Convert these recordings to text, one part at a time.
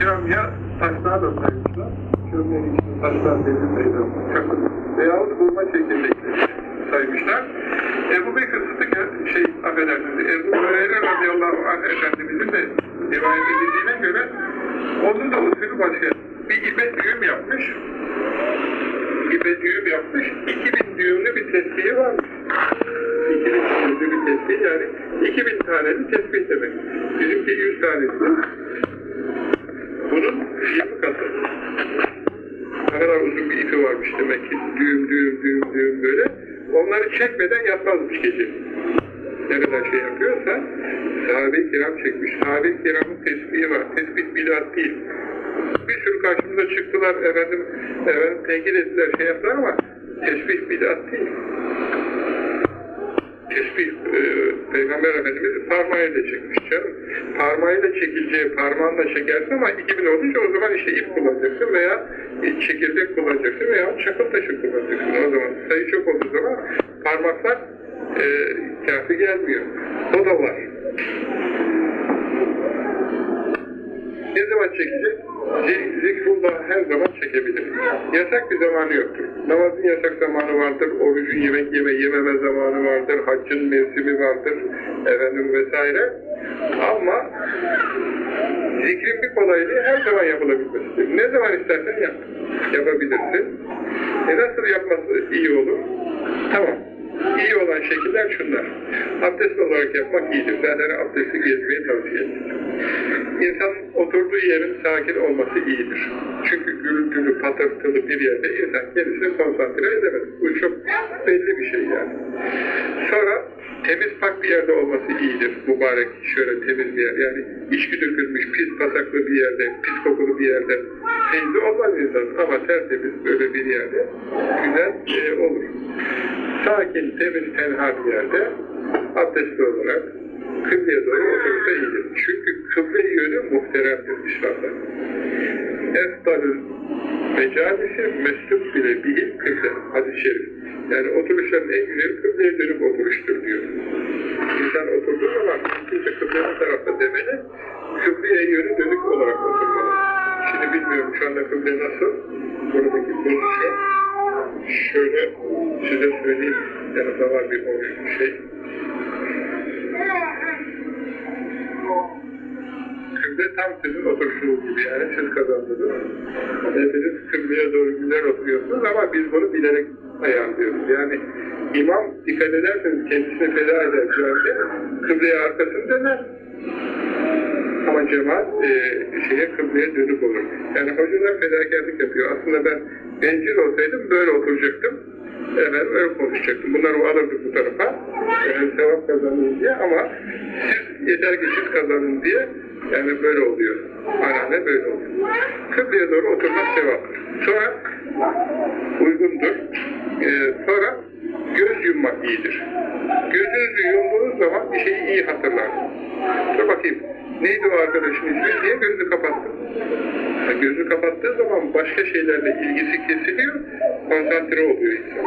Camiye taşlar da saymışlar. Çömlerin içinde taşlar devirmeyle çakıl veyahut hurma çekirdekleri saymışlar. Ebu Bekir Sıddık şey affedersiniz Ebu Hureyre radıyallahu anh Efendimizin de rivayet edildiğine göre onun da usulü başka. Bir ipe düğüm yapmış. İpe düğüm yapmış. 2000 düğümlü bir tesbihi varmış. 2000 düğümlü bir tesbih yani 2000 taneli tesbih demek. Bizimki 100 tanesi. Bunun 20 katı. Ne kadar uzun bir ipi varmış demek ki. Düğüm düğüm düğüm düğüm böyle. Onları çekmeden yatmazmış gece. Ne kadar şey yapıyorsa sahabe-i kiram çekmiş. Sahabe-i kiramın tesbihi var. Tesbih bidat değil. Bir sürü karşımıza çıktılar efendim, efendim tenkit ettiler şey yaptılar ama tesbih bidat değil. Tesbih e, Peygamber Efendimiz parmağıyla çekmiş canım. Parmağıyla çekileceği parmağınla çekersin ama 2000 olunca o zaman işte ip kullanacaksın veya çekirdek kullanacaksın veya çakıl taşı kullanacaksın. O zaman sayı çok olduğu zaman parmaklar e, kafi gelmiyor. O da var. Ne zaman çekecek? Zikrullah her zaman çekebilir. Yasak bir zamanı yoktur. Namazın yasak zamanı vardır, orucun yemek yeme yememe zamanı vardır, haccın mevsimi vardır, efendim vesaire. Ama zikrin bir kolaylığı her zaman yapılabilmesidir. Ne zaman istersen yap. Yapabilirsin. E nasıl yapması iyi olur? Tamam. İyi olan şekiller şunlar. Abdest olarak yapmak iyidir. Zaten abdesti gezmeyi tavsiye ederim. İnsanın oturduğu yerin sakin olması iyidir. Çünkü gürültülü, patırtılı bir yerde insan kendisini konsantre edemez. Bu çok belli bir şey yani. Sonra temiz pak bir yerde olması iyidir. Mübarek, şöyle temiz bir yer. Yani içki dökülmüş, pis pasaklı bir yerde, pis kokulu bir yerde teyze olmaz insan. Ama tertemiz böyle bir yerde güzel e, olur. Sakin, temiz, tenha bir yerde abdestli olarak kıbleye doğru oturursa iyidir. Çünkü kıble yönü muhteremdir İslam'da. Eftalül mecalisi mesluk bile değil kıble. Hadis-i şerif. Yani oturuşların en güzeli kıbleye dönüp oturuştur diyor. İnsan oturduğu zaman kimse kıblenin tarafta demeli, kıbleye yönü dönük olarak oturmalı. Şimdi bilmiyorum şu anda kıble nasıl, buradaki pozisyon. Şöyle size söyleyeyim, yanımda var bir şey. Kıble tam sizin oturuşunuz gibi yani siz kazandınız. Hepiniz kıbleye doğru güzel oturuyorsunuz ama biz bunu bilerek ayarlıyoruz. Yani imam dikkat ederseniz kendisini feda eder camiye, kıbleye arkasını döner. Ama cemaat e, şeye kıbleye dönük olur. Yani hocalar fedakarlık yapıyor. Aslında ben bencil olsaydım böyle oturacaktım. Evet, öyle konuşacaktım. Bunları alırdık bu tarafa. Yani sevap kazanın diye ama siz yeter ki siz kazanın diye yani böyle oluyor. Anane böyle oluyor. Kıbleye doğru oturmak sevaptır. Sonra uygundur. Ee, sonra göz yummak iyidir. Gözünüzü yumduğunuz zaman bir şeyi iyi hatırlarsınız. Dur bakayım. Neydi o arkadaşın ismi? Niye gözünü kapattın? Ha, gözünü kapattığı zaman başka şeylerle ilgisi kesiliyor, konsantre oluyor insan.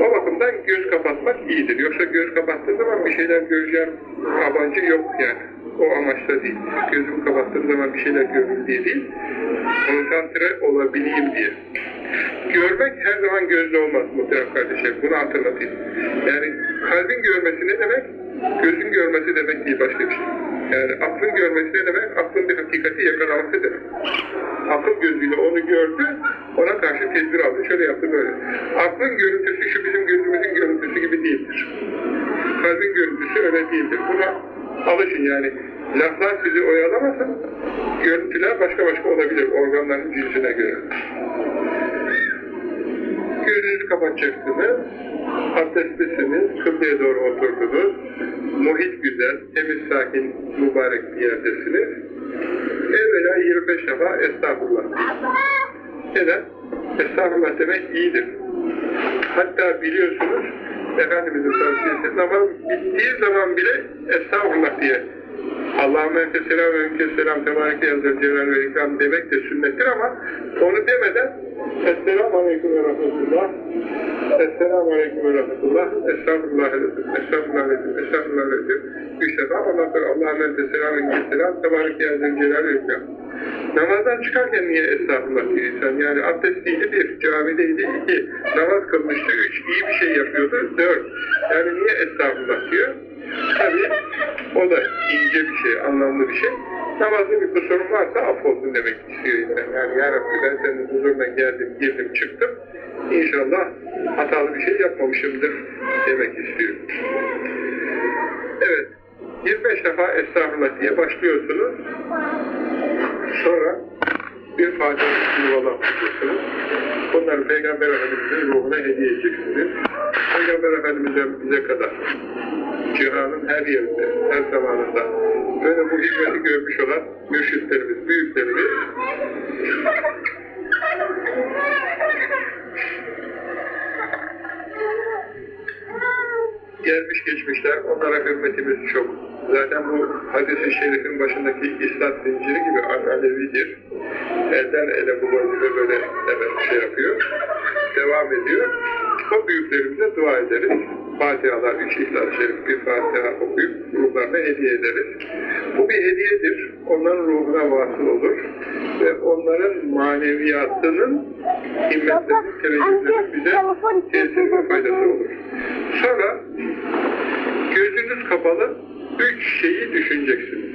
O bakımdan göz kapatmak iyidir. Yoksa göz kapattığı zaman bir şeyler göreceğim amancı yok yani. O amaçla değil. Gözümü kapattığım zaman bir şeyler görürüm diye değil. Konsantre olabileyim diye. Görmek her zaman gözde olmaz muhterem kardeşler. Bunu hatırlatayım. Yani kalbin görmesi ne demek? Gözün görmesi demek değil başka bir şey. Yani aklın görmesi ne demek? Aklın bir hakikati yakalaması demek. Akıl gözüyle onu gördü, ona karşı tedbir aldı. Şöyle yaptı böyle. Aklın görüntüsü şu bizim gözümüzün görüntüsü gibi değildir. Kalbin görüntüsü öyle değildir. Buna alışın yani. Laflar sizi oyalamasın, görüntüler başka başka olabilir organların cinsine göre. Gözünüzü kapatacaksınız, abdestlisiniz, kıbleye doğru oturdunuz, muhit güzel, temiz, sakin, mübarek bir yerdesiniz. Evvela 25 defa estağfurullah Neden? Estağfurullah demek iyidir. Hatta biliyorsunuz, Efendimiz'in tavsiyesi namaz bittiği zaman bile estağfurullah diye Allahümme enke selam ve enke selam tebareke yazır celal ve ikram demek de sünnettir ama onu demeden Esselamu Aleyküm ve Rahmetullah Esselamu Aleyküm ve Rahmetullah. Estağfurullah aleyküm. Estağfurullah aleyküm. Estağfurullah aleyküm. Üç defa ondan sonra Allah'ın önünde selamın getiren Tebarek Yazım Celal Özlem. Namazdan çıkarken niye estağfurullah diyor insan? Yani abdestliydi bir, camideydi iki, namaz kılmıştı üç, iyi bir şey yapıyordu dört. Yani niye estağfurullah diyor? Tabii o da ince bir şey, anlamlı bir şey. Namazda bir kusurum varsa affolsun demek istiyor insan. Yani ya Rabbi ben senin huzuruna geldim, girdim, çıktım. İnşallah hatalı bir şey yapmamışımdır demek istiyor. Evet, 25 defa estağfurullah diye başlıyorsunuz. Sonra bir Fatiha yuvala okuyorsunuz. Bunları Peygamber Efendimiz'in ruhuna hediye edeceksiniz. Peygamber Efendimiz'den bize kadar cihanın her yerinde, her zamanında böyle bu hizmeti görmüş olan mürşitlerimiz, büyüklerimiz gelmiş geçmişler, onlara hürmetimiz çok. Zaten bu hadis-i şerifin başındaki İslam zinciri gibi alevidir. Elden ele bu vazife böyle hemen şey yapıyor, devam ediyor. O büyüklerimize dua ederiz. Fatihalar, üç İhlas-ı Şerif, bir Fatiha okuyup ruhlarına hediye ederiz. Bu bir hediyedir. Onların ruhuna vasıl olur. Ve onların maneviyatının, himmetlerinin, teveccühlerinin bize tesiri ve faydası olur. Sonra gözünüz kapalı üç şeyi düşüneceksiniz.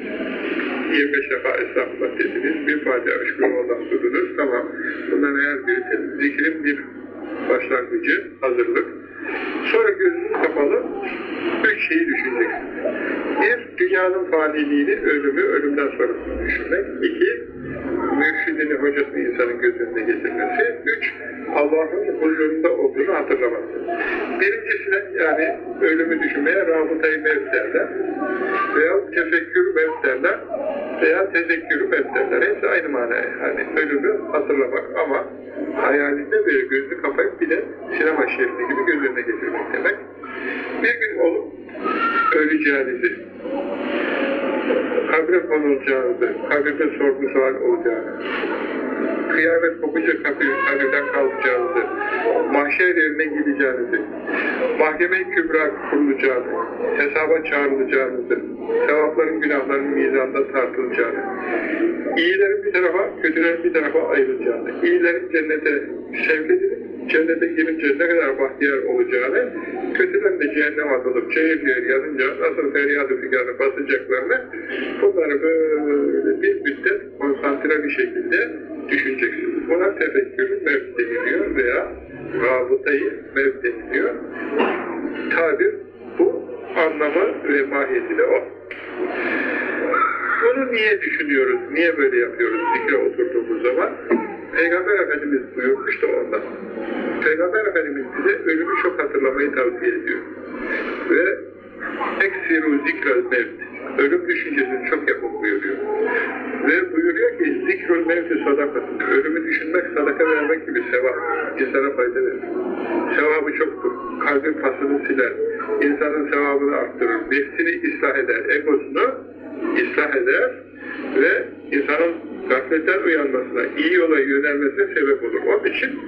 25 defa estağfurullah dediniz, bir Fatiha, ondan durdunuz, tamam. Bunların her biri zikrin bir başlangıcı, hazırlık. Sonra gözünüz kapalı üç şeyi düşüneceksiniz. Bir, dünyanın faniliğini, ölümü, ölümden sonrasını düşünmek. İki, mürşidini, hocasını insanın gözünde getirmesi. Üç, Allah'ın huzurunda olduğunu hatırlaması. Birincisine yani ölümü düşünmeye rabıtayı mevt derler. Veya tefekkür mevt derler. Veya tezekkürü mevt derler. Hepsi aynı mana yani ölümü hatırlamak ama hayalinde böyle gözünü kapayıp bir de sinema şeridi gibi göz önüne getirmek demek. Bir gün olup öleceğinizi, kabre konulacağınızı, kabirde sorgu sual olacağını, kıyamet kopunca kapıyı kabirden kalkacağınızı, mahşer yerine gideceğinizi, mahkeme-i kübra kurulacağını, hesaba çağrılacağınızı, sevapların günahların mizanda tartılacağını, iyilerin bir tarafa, kötülerin bir tarafa ayrılacağını, iyilerin cennete sevk cennete girince ne kadar bahtiyar olacağını, kötülerin de cehennem atılıp çeyir yanınca nasıl feryadı figanı basacaklarını, bunları böyle bir müddet konsantre bir şekilde düşüneceksiniz. Buna tefekkür mevt deniliyor veya rabıtayı mevt deniliyor. Tabir bu anlamı ve mahiyeti o. Bunu niye düşünüyoruz, niye böyle yapıyoruz zikre oturduğumuz zaman? Peygamber Efendimiz buyurmuş da ondan. Peygamber Efendimiz bize ölümü çok hatırlamayı tavsiye ediyor. Ve eksiru zikrel mevt. Ölüm düşüncesini çok yapın buyuruyor. Ve buyuruyor ki zikrül mevti sadakasın. Ölümü düşünmek sadaka vermek gibi sevap. İnsana fayda verir. Sevabı çoktur. Kalbin pasını siler. İnsanın sevabını arttırır. Nefsini ıslah eder. Egosunu ıslah eder. Ve insanın gafletten uyanmasına, iyi yola yönelmesine sebep olur. Onun için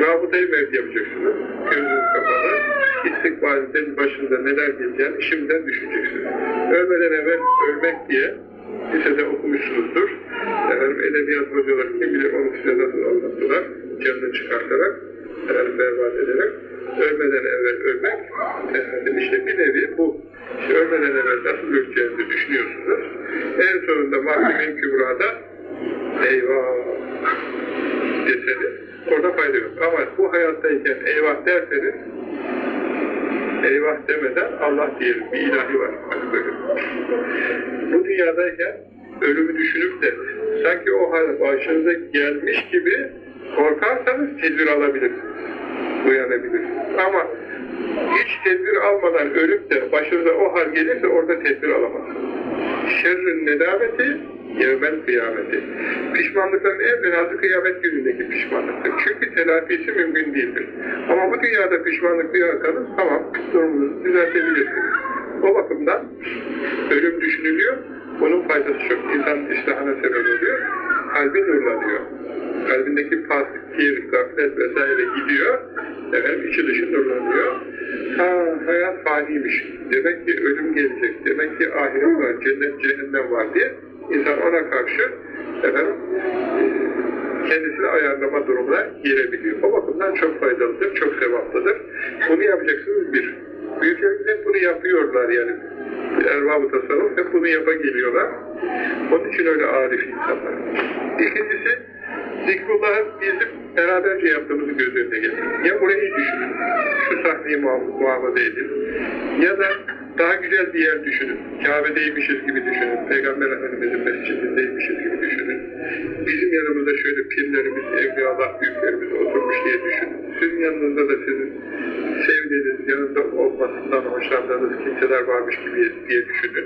rabıtayı mevt yapacaksınız. Gözünüz kapalı. İstikbalin başında neler geleceğini şimdiden düşüneceksiniz. Ölmeden evvel ölmek diye lisede okumuşsunuzdur. Efendim, edebiyat hocaları kim bilir onu size nasıl anlattılar. Canını çıkartarak, efendim, berbat ederek. Ölmeden evvel ölmek, efendim, işte bir nevi bu. İşte ölmeden evvel nasıl öleceğinizi düşünüyorsunuz. En sonunda mahkeme-i kübrada eyvah deseniz orada fayda yok. Ama bu hayattayken eyvah derseniz eyvah demeden Allah diyelim bir ilahi var. Hani. Bu dünyadayken ölümü düşünüp de sanki o hal başınıza gelmiş gibi korkarsanız tedbir alabilirsiniz. Uyanabilirsiniz. Ama hiç tedbir almadan ölüp de başınıza o hal gelirse orada tedbir alamazsınız. Şerrin nedameti yevmel kıyameti. Pişmanlıkların en fenası kıyamet günündeki pişmanlıktır. Çünkü telafisi mümkün değildir. Ama bu dünyada pişmanlık duyarsanız tamam durumunuzu düzeltebilirsiniz. O bakımdan ölüm düşünülüyor. Bunun faydası çok. İnsan islahına sebep oluyor. Kalbi nurlanıyor. Kalbindeki paslık, kir, gaflet vesaire gidiyor. Efendim içi dışı nurlanıyor. Ha hayat faniymiş. Demek ki ölüm gelecek. Demek ki ahiret var, cennet, cehennem var diye insan ona karşı efendim kendisini ayarlama durumuna girebiliyor. O bakımdan çok faydalıdır, çok sevaplıdır. Bunu yapacaksınız bir. Büyüklerimiz hep bunu yapıyorlar yani. Erbab-ı tasavvuf hep bunu yapa geliyorlar. Onun için öyle arif insanlar. İkincisi, zikrullahı bizim beraberce yaptığımızı göz önüne getirin. Ya burayı düşünün, şu sahneyi muha- muhafaza edin. Ya da daha güzel bir yer düşünün. Kabe'deymişiz gibi düşünün. Peygamber Efendimiz'in mescidindeymişiz gibi düşünün. Bizim yanımızda şöyle pirlerimiz, evliyaullah büyüklerimiz oturmuş diye düşünün. Sizin yanınızda da sizin sevdiğiniz, yanında olmasından hoşlandığınız kimseler varmış gibi diye düşünün.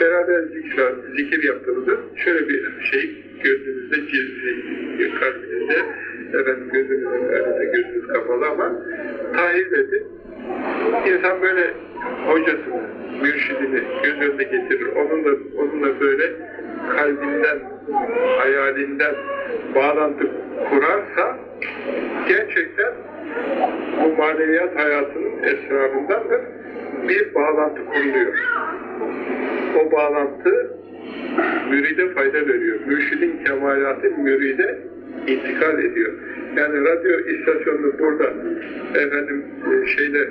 Beraber zikir, zikir yaptığınızda şöyle bir şey gözünüzde gizli, kalbinizde, efendim gözünüzün önünde gözünüz kapalı ama tahayyül edin. İnsan böyle hocasını, mürşidini göz önüne getirir. Onunla, onunla böyle kalbinden, hayalinden bağlantı kurarsa gerçekten bu maneviyat hayatının esrarındandır. Bir bağlantı kuruluyor. O bağlantı müride fayda veriyor. Mürşidin kemalatı müride intikal ediyor. Yani radyo istasyonunu burada efendim e, şeyde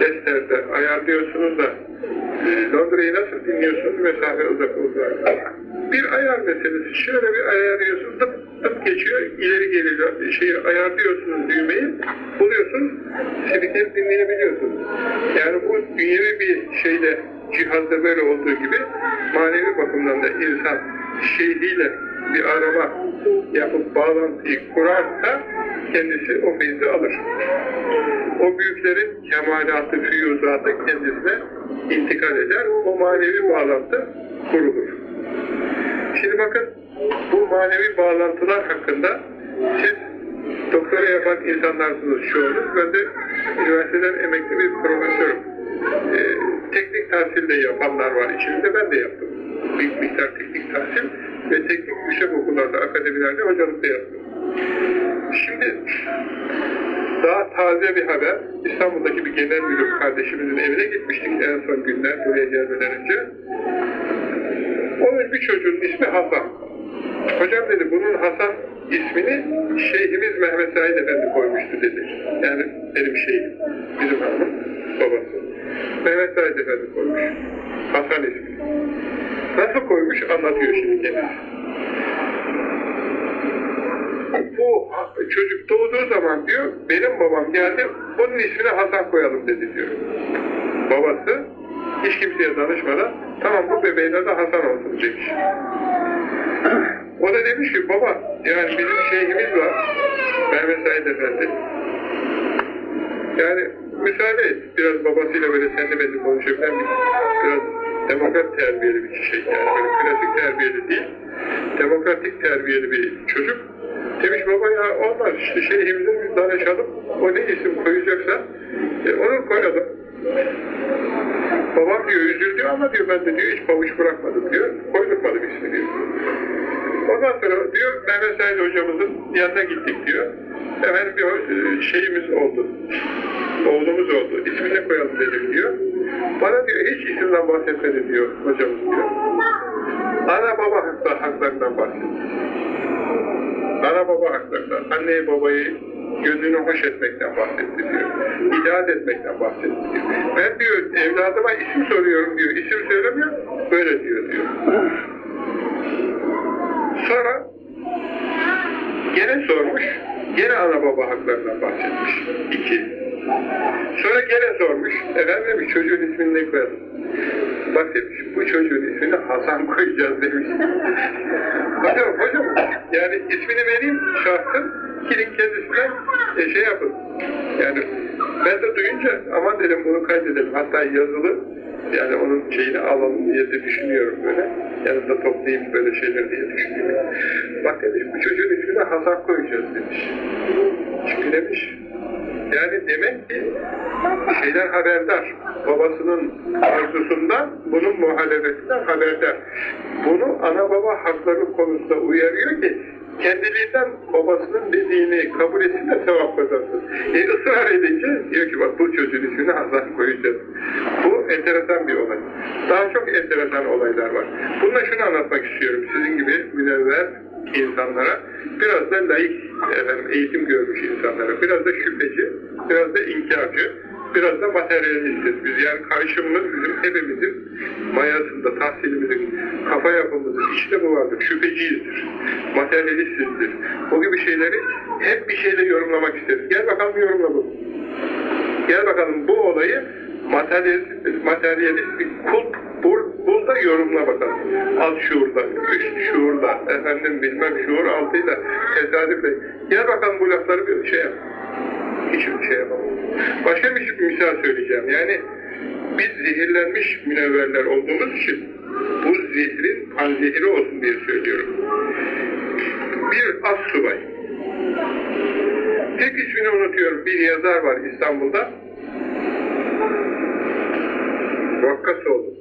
Leicester'de ayarlıyorsunuz da Londra'yı nasıl dinliyorsunuz mesafe uzak uzak. Bir ayar meselesi. Şöyle bir ayarlıyorsunuz tıp tıp geçiyor ileri geliyor. Şeyi ayarlıyorsunuz düğmeyi buluyorsunuz spiker dinleyebiliyorsunuz. Yani bu dünyevi bir şeyde cihazda böyle olduğu gibi manevi bakımdan da insan şeyhiyle bir arama yapıp bağlantıyı kurarsa kendisi o feyzi alır. O büyüklerin kemalatı, füyuzatı kendisine intikal eder. O manevi bağlantı kurulur. Şimdi bakın bu manevi bağlantılar hakkında siz doktora yapan insanlarsınız çoğunuz. Ben de üniversiteden emekli bir profesörüm. Ee, teknik tahsil de yapanlar var içinde. Ben de yaptım. Büyük miktar teknik tahsil ve teknik yüksek okullarda, akademilerde hocalık da yaptım. Şimdi daha taze bir haber. İstanbul'daki bir genel müdür kardeşimizin evine gitmiştik en son günler buraya gelmeden önce. Onun bir çocuğun ismi Hasan. Hocam dedi bunun Hasan ismini Şeyhimiz Mehmet Said Efendi koymuştu dedi. Yani benim şeyhim, bizim hanımın babası. Mehmet Said Efendi koymuş. Hasan ismi. Nasıl koymuş anlatıyor şimdi kendisi. Bu çocuk doğduğu zaman diyor, benim babam geldi, onun ismini Hasan koyalım dedi diyor. Babası hiç kimseye danışmadan, tamam bu bebeğin adı Hasan olsun demiş. O da demiş ki baba, yani bizim şeyhimiz var, Mehmet Said Efendi. Yani müsaade et, biraz babasıyla böyle senli belli konuşabilen bir, biraz demokrat terbiyeli bir şey yani böyle klasik terbiyeli değil, demokratik terbiyeli bir çocuk. Demiş baba ya olmaz işte şeyhimizin bir danışalım, o ne isim koyacaksa e, onu koyalım. Babam diyor üzüldü ama diyor ben de diyor hiç pavuç bırakmadım diyor, koydurmadım ismi diyor. Ondan sonra diyor Mehmet Said hocamızın yanına gittik diyor. Efendim bir e, şeyimiz oldu. Oğlumuz oldu. İsmini koyalım dedim diyor. Bana diyor hiç isimden bahsetmedi diyor hocamız diyor. Ana baba haklar, haklarından bahsetti. Ana baba haklarından. Anneyi babayı gönlünü hoş etmekten bahsetti diyor. İtaat etmekten bahsetti diyor. Ben diyor evladıma isim soruyorum diyor. İsim söylemiyor. Böyle diyor diyor. Sonra gene sormuş, gene ana baba haklarından bahsetmiş. İki. Sonra gene sormuş, efendim demiş çocuğun ismini ne koyalım? Bak demiş, bu çocuğun ismini Hasan koyacağız demiş. hocam, hocam, yani ismini vereyim şahsın, kilin kendisinden e, şey yapın. Yani ben de duyunca aman dedim bunu kaydedelim. Hatta yazılı yani onun şeyini alalım diye de düşünüyorum böyle. Yanında toplayayım böyle şeyler diye düşünüyorum. Bak demiş bu çocuğun ismini Hasan koyacağız demiş. Çünkü demiş yani demek ki şeyden haberdar. Babasının arzusundan, bunun muhalefetinden haberdar. Bunu ana baba hakları konusunda uyarıyor ki kendiliğinden babasının dediğini kabul etsin de sevap kazansın. E ısrar edince diyor ki bak bu çocuğun ismini Hasan koyacağız. Bu enteresan bir olay. Daha çok enteresan olaylar var. Bununla şunu anlatmak istiyorum sizin gibi münevver insanlara, biraz da layık, efendim, eğitim görmüş insanlara, biraz da şüpheci, biraz da inkarcı, biraz da materyalistiz biz. Yani karşımız bizim hepimizin mayasında, tahsilimizin, kafa yapımızın içinde bu vardır. Şüpheciyizdir, materyalistsizdir. Bu gibi şeyleri hep bir şeyle yorumlamak isteriz. Gel bakalım yorumla. Gel bakalım bu olayı materyalist, materyalist bir kulp bul, bul da yorumla bakalım. Alt şuurda, üst şuurda, efendim bilmem şuur altıyla, tesadüfle. Gel bakalım bu lafları bir şey yap. Hiçbir şey yapamam. Başka bir misal söyleyeceğim. Yani biz zehirlenmiş münevverler olduğumuz için bu zehrin panzehiri olsun diye söylüyorum. Bir as subay. Tek ismini unutuyorum. Bir yazar var İstanbul'da. Vakkasoğlu.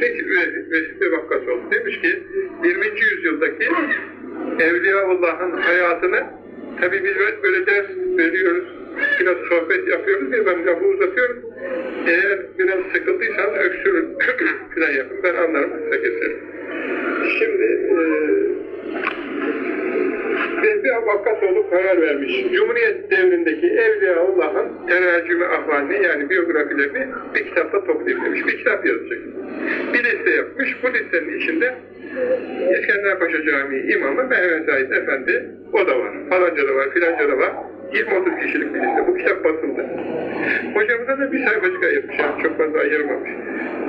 Peki Vesile Vakkasoğlu demiş ki 20. yüzyıldaki Evliyaullah'ın hayatını tabi biz böyle ders veriyoruz biraz sohbet yapıyoruz ya ben lafı uzatıyorum. Eğer biraz sıkıldıysanız öksürün. Filan yapın ben anlarım. Size keserim şimdi e, Vehbi Vakkasoğlu karar vermiş. Cumhuriyet devrindeki Evliyaullah'ın tercüme ahvalini yani biyografilerini bir kitapta toplayayım demiş. Bir kitap yazacak. Bir liste yapmış. Bu listenin içinde İskenderpaşa Camii imamı Mehmet Said Efendi o da var. Falanca da var, filanca da var. 20-30 kişilik bir liste. Bu kitap basıldı. Hocamıza da bir sayfacık ayırmış. Yani çok fazla ayırmamış.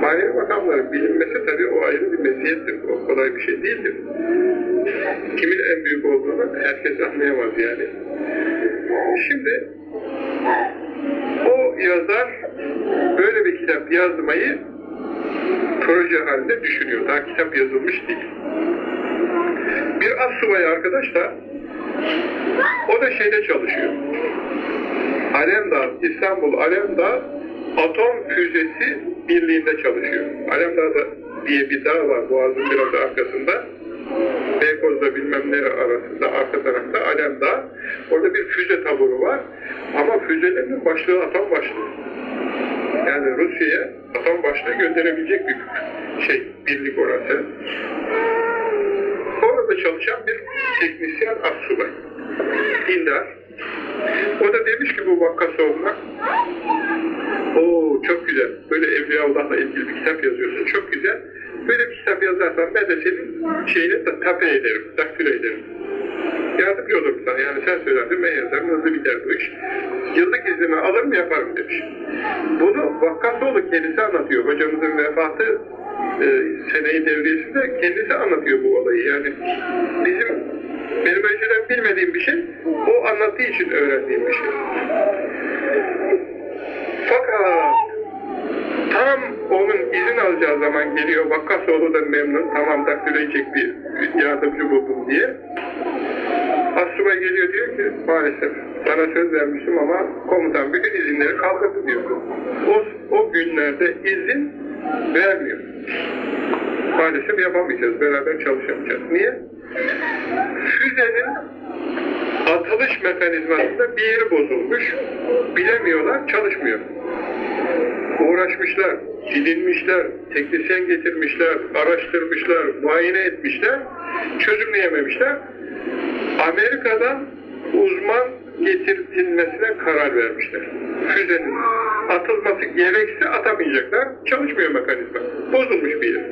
Manevi makamların bilinmesi tabii o ayrı bir meziyettir. O kolay bir şey değildir. Kimin en büyük olduğunu herkes anlayamaz yani. Şimdi o yazar böyle bir kitap yazmayı proje halinde düşünüyor. Daha kitap yazılmış değil. Bir az subay arkadaş da o da şeyde çalışıyor. Alemdağ, İstanbul Alemdağ Atom Füzesi Birliği'nde çalışıyor. Alemdağ'da diye bir dağ var Boğaz'ın biraz arkasında. Beykoz'da bilmem nere arasında, arka tarafta Alemdağ. Orada bir füze taburu var. Ama füzelerinin başlığı atom başlığı. Yani Rusya'ya atom başlığı gönderebilecek bir şey, birlik orası. Çalışan bir teknisyen assubay. Dindar. O da demiş ki bu Vakkasoğlu'na Oo çok güzel. Böyle Evliyaullah'la ilgili bir kitap yazıyorsun. Çok güzel. Böyle bir kitap yazarsan ben de senin şeyini de tape ederim, takdir ederim. Yardımcı olurum sana. Yani sen söylersin ben yazarım. Hızlı biter bu iş. Yıllık iznimi alırım yaparım demiş. Bunu Vakkasoğlu kendisi anlatıyor. Hocamızın vefatı e, seneyi devriyesinde kendisi anlatıyor bu olayı. Yani bizim benim önceden bilmediğim bir şey, o anlattığı için öğrendiğim bir şey. Fakat tam onun izin alacağı zaman geliyor, Vakkasoğlu da memnun, tamam takdir edecek bir yardımcı buldum diye. Asubay geliyor diyor ki, maalesef sana söz vermiştim ama komutan bütün izinleri kaldırdı diyor. O, o günlerde izin vermiyor. Maalesef yapamayacağız, beraber çalışamayacağız. Niye? Füzenin atılış mekanizmasında bir yeri bozulmuş, bilemiyorlar, çalışmıyor. Uğraşmışlar, dilinmişler, teknisyen getirmişler, araştırmışlar, muayene etmişler, çözümleyememişler. Amerika'dan uzman getirtilmesine karar vermişler. Füzenin atılması gerekse atamayacaklar, çalışmıyor mekanizma. Bozulmuş bir yer.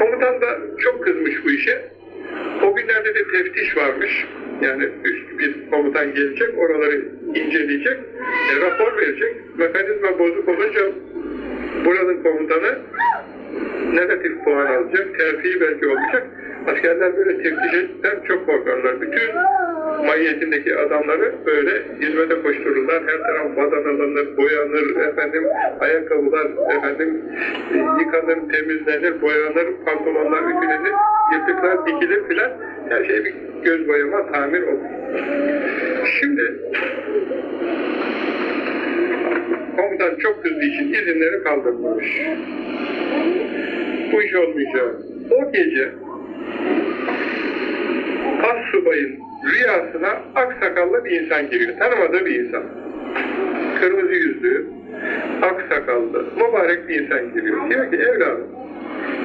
Komutan da çok kızmış bu işe. O günlerde de teftiş varmış. Yani üst bir komutan gelecek, oraları inceleyecek, e, rapor verecek. Mekanizma bozuk olunca buranın komutanı negatif puan alacak, terfi belki olacak. Askerler böyle ettikten çok korkarlar. Bütün mahiyetindeki adamları böyle hizmete koştururlar. Her taraf badanalanır, boyanır, efendim ayakkabılar, efendim yıkanır, temizlenir, boyanır, pantolonlar ütülenir, yırtıklar dikilir filan. Her şey bir göz boyama, tamir olur. Şimdi komutan çok kızdığı için izinleri kaldırmış. Bu iş olmayacak. O gece as subayın rüyasına aksakallı bir insan giriyor. Tanımadığı bir insan. Kırmızı yüzlü, aksakallı, mübarek bir insan giriyor. Diyor ki evladım,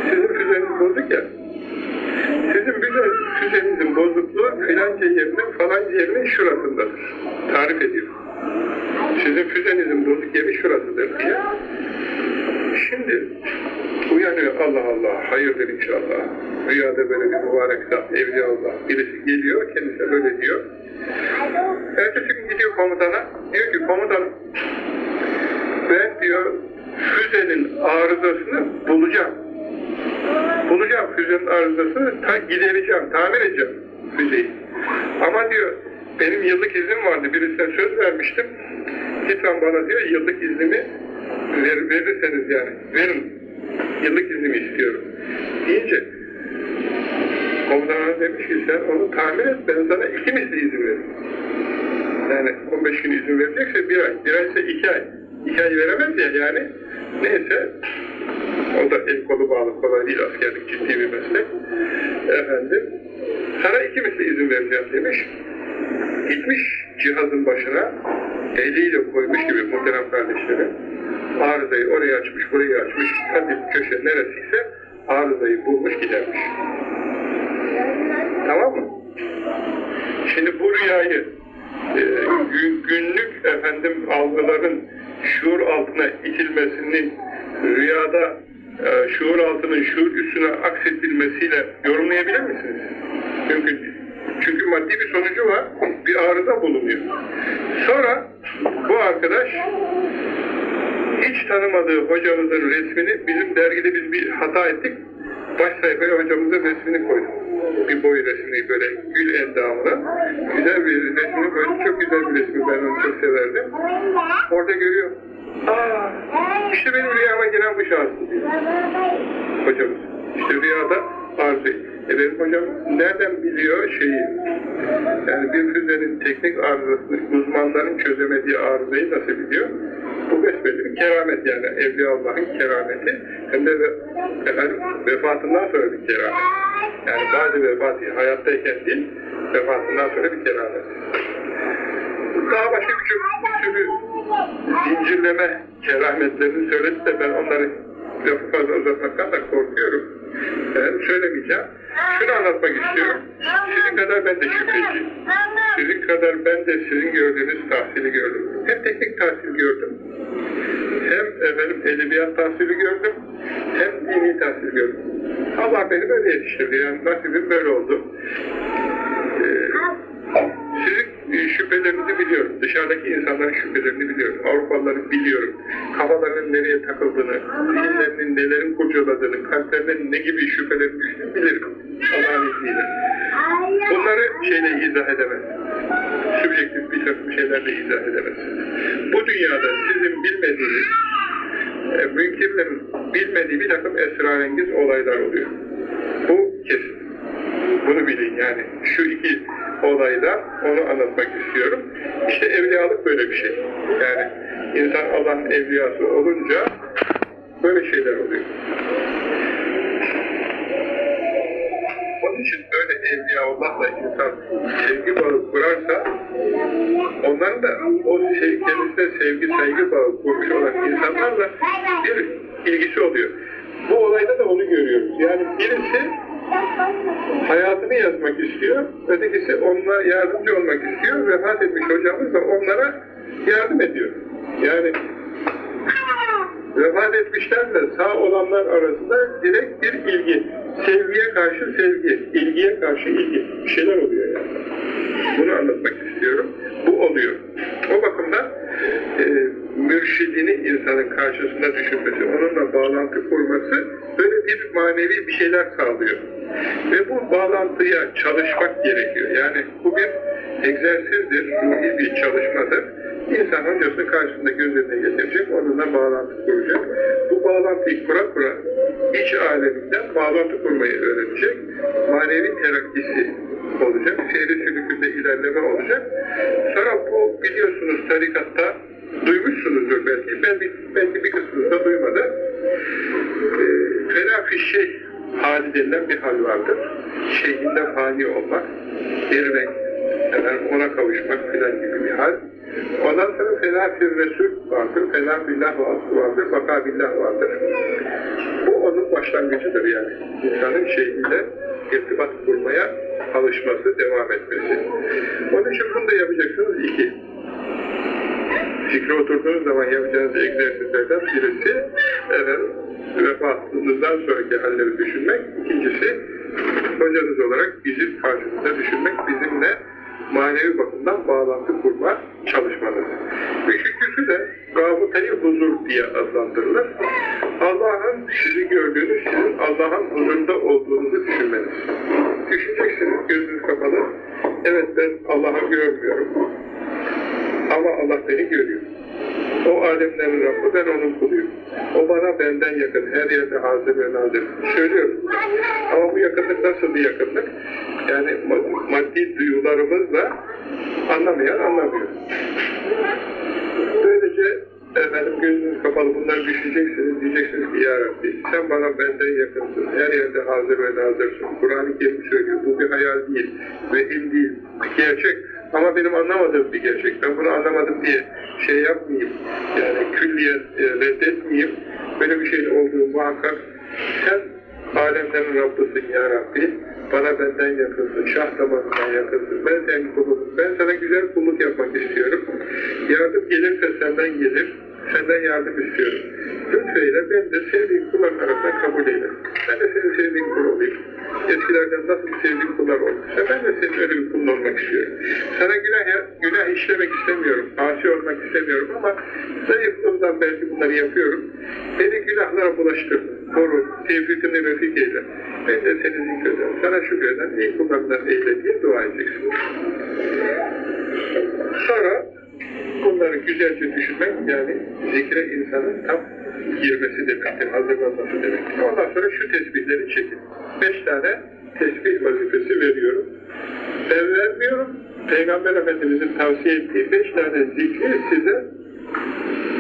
sizin füzeniz bozuk ya, sizin füze, füzenizin bozukluğu filanca yerinin falanca yerinin şurasındadır. Tarif ediyor. Sizin füzenizin bozuk yeri şurasıdır diye. Şimdi uyanıyor Allah Allah, hayırdır inşallah. Rüyada böyle bir mübarek zat, evliya Allah. Birisi geliyor, kendisine böyle diyor. Ertesi gün gidiyor komutana, diyor ki komutanım, ben diyor füzenin arızasını bulacağım. Bulacağım füzenin arızasını, ta gidereceğim, tamir edeceğim füzeyi. Ama diyor, benim yıllık iznim vardı, birisine söz vermiştim. Lütfen bana diyor, yıllık iznimi ver, verirseniz yani, verin. Yıllık iznimi istiyorum. Deyince, komutanına demiş ki sen onu tamir et, ben sana iki misli izin veririm. Yani 15 gün izin verecekse bir ay, bir ay ise iki ay. İki ay veremez ya yani. Neyse, o da el kolu bağlı kolay değil, askerlik ciddi bir meslek. Efendim, sana iki misli izin vereceğim demiş. Gitmiş cihazın başına, eliyle koymuş gibi muhterem kardeşlerim. Arızayı oraya açmış, burayı açmış, hadi köşe neresiyse arızayı bulmuş gidermiş. Tamam mı? Şimdi bu rüyayı e, gün, günlük efendim algıların şuur altına itilmesinin rüyada e, şuur altının şuur üstüne aksedilmesiyle yorumlayabilir misiniz? Mümkün değil. Maddi bir sonucu var, bir arıza bulunuyor. Sonra bu arkadaş hiç tanımadığı hocamızın resmini bizim dergide biz bir hata ettik. Baş sayfaya hocamızın resmini koyduk. Bir boy resmini böyle gül endamına. Güzel bir resmini koyduk. Çok güzel bir resmi. Ben onu çok severdim. Orada görüyor. Aa, işte benim rüyama giren bu şahsı diyor. Hocamız. İşte rüyada arzu. E benim hocam nereden biliyor şeyi? Yani bir füzenin teknik arızasını uzmanların çözemediği arızayı nasıl biliyor? Bu besbelli bir keramet yani. Evliya Allah'ın kerameti. Hem de efendim, vefatından sonra bir keramet. Yani bazı vefatı hayattayken değil, vefatından sonra bir keramet. Daha başka birçok bir sürü zincirleme kerametlerini söyledi de ben onları lafı fazla uzatmaktan da korkuyorum. Ben söylemeyeceğim. Şunu anlatmak istiyorum. Sizin kadar ben de şüpheci. Sizin kadar ben de sizin gördüğünüz tahsili gördüm. Hem teknik tahsil gördüm, hem efendim edebiyat tahsili gördüm, hem dini tahsil gördüm. Allah beni böyle yetiştirdi. Yani nasibim böyle oldu. Ee, sizin şüphelerinizi biliyorum. Dışarıdaki insanların şüphelerini biliyorum. Avrupalıları biliyorum. Kafalarının nereye takıldığını, zihinlerinin nelerin kurcaladığını, kalplerinin ne gibi şüphelerin düştüğünü bilirim. Allah'ın izniyle. Bunları şeyle izah edemez. Sübjektif bir takım şeylerle izah edemez. Bu dünyada sizin bilmediğiniz, e, münkirlerin bilmediği bir takım esrarengiz olaylar oluyor. Bu kesin. Bunu bilin yani. Şu iki olayda onu anlatmak istiyorum. İşte evliyalık böyle bir şey. Yani insan Allah'ın evliyası olunca böyle şeyler oluyor. Onun için böyle Evliyaullah'la insan sevgi bağı kurarsa onların da o şey, kendisine sevgi, saygı bağı kurmuş olan insanlarla bir ilgisi oluyor. Bu olayda da onu görüyoruz. Yani birisi hayatını yazmak istiyor, ötekisi onunla yardımcı olmak istiyor. Vefat etmiş hocamız da onlara yardım ediyor. Yani vefat etmişlerle sağ olanlar arasında direkt bir ilgi. Sevgiye karşı sevgi, ilgiye karşı ilgi. Bir şeyler oluyor yani. Bunu anlatmak istiyorum. Bu oluyor. O bakımdan e, mürşidini insanın karşısına düşürmesi, onunla bağlantı kurması böyle bir manevi bir şeyler sağlıyor. Ve bu bağlantıya çalışmak gerekiyor. Yani bu bir egzersizdir, ruhi bir çalışmadır. İnsan hocasını karşısında göz önüne getirecek, onunla bağlantı kuracak. Bu bağlantıyı kura kura iç aleminden bağlantı kurmayı öğrenecek. Manevi terakkisi olacak, seyri sülükünde ilerleme olacak. Sonra bu biliyorsunuz tarikatta duymuşsunuzdur belki, ben bir, belki bir kısmını da duymadı. E, Fena şey hali denilen bir hal vardır. Şeyhinde fani olmak, erimek, efendim ona kavuşmak filan gibi bir hal. Ondan sonra fena bir Resul vardır, fena billah vardır, baka billah vardır. Bu onun başlangıcıdır yani. İnsanın şeyhiyle irtibat kurmaya alışması, devam etmesi. Onun için bunu da yapacaksınız iki. Zikre oturduğunuz zaman yapacağınız egzersizlerden birisi efendim, vefatınızdan sonraki halleri düşünmek, ikincisi hocanız olarak bizim karşımızda düşünmek, bizimle manevi bakımdan bağlantı kurma çalışmanız. Üçüncüsü de rabıtayı huzur diye adlandırılır. Allah'ın sizi gördüğünü, sizin Allah'ın huzurunda olduğunuzu düşünmeniz. Düşüneceksiniz gözünüz kapalı. Evet ben Allah'ı görmüyorum. Ama Allah beni görüyor. O alemlerin Rabbi, ben onun kuluyum. O bana benden yakın, her yerde hazır ve nazır. Söylüyorum. Ama bu yakınlık nasıl bir yakınlık? Yani maddi duyularımızla anlamayan anlamıyor. Böylece efendim gözünüz kapalı bunları düşüneceksiniz. Diyeceksiniz ki ya Rabbi sen bana benden yakınsın. Her yerde hazır ve nazırsın. Kur'an-ı Kerim söylüyor. Bu bir hayal değil. Vehim değil. Gerçek. Ama benim anlamadığım bir gerçek. Ben bunu anlamadım diye şey yapmayayım. Yani külliyen e, reddetmeyeyim. Böyle bir şeyin olduğu muhakkak. Sen alemlerin Rabbisin ya Rabbi. Bana benden yakınsın, şah damarından yakınsın. Ben senin kulunum. Ben sana güzel kulluk yapmak istiyorum. Yardım gelirse senden gelir. Senden yardım istiyorum. Lütfeyle ben de sevdiğin kulların arasından kabul eyle. Ben de senin sevdiğin kul olayım. Eskilerden nasıl sevdiğin kullar olmuşsa ben de senin öyle bir kulun olmak istiyorum. Sana günah, günah işlemek istemiyorum. Asi olmak istemiyorum ama zayıflığımdan belki bunları yapıyorum. Beni günahlara bulaştır. Koru, tevfikini refik eyle. Ben de seni zikrederim. Sana şükreden iyi kullarından eyle diye dua edeceksin. Sonra bunları güzelce düşünmek yani zikre insanın tam girmesi demektir, hazırlanması demektir. Ondan sonra şu tesbihleri çekin. Beş tane tesbih vazifesi veriyorum. Ben vermiyorum. Peygamber Efendimiz'in tavsiye ettiği beş tane zikri size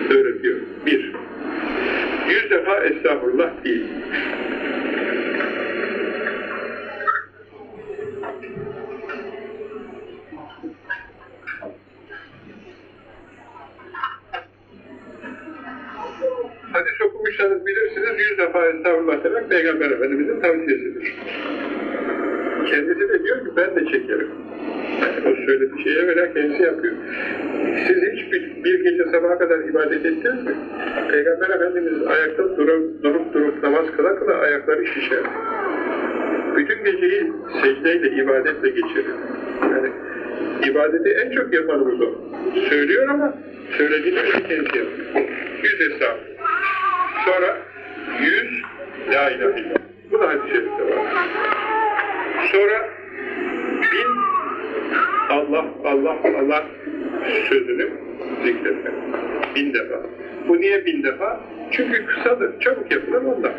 öğretiyorum. Bir, yüz defa estağfurullah değil. Hadis okumuşsanız bilirsiniz, yüz defa demek Peygamber Efendimiz'in tavsiyesidir. Kendisi de diyor ki ben de çekerim. Yani o söylediği şeye veren kendisi yapıyor. Siz hiç bir, bir gece sabaha kadar ibadet ettiniz mi? Peygamber Efendimiz ayakta durup durup, durup namaz kıla kıla ayakları şişer. Bütün geceyi secdeyle, ibadetle geçirir. Yani ibadeti en çok yapanımız o. Söylüyor ama söylediğini öyle kendisi yapıyor. Yüz hesabı. Sonra la ilahe illallah. Bu da hadis-i şerifte var. Sonra bin Allah, Allah, Allah sözünü zikretmek. Bin defa. Bu niye bin defa? Çünkü kısadır, çabuk yapılır ondan.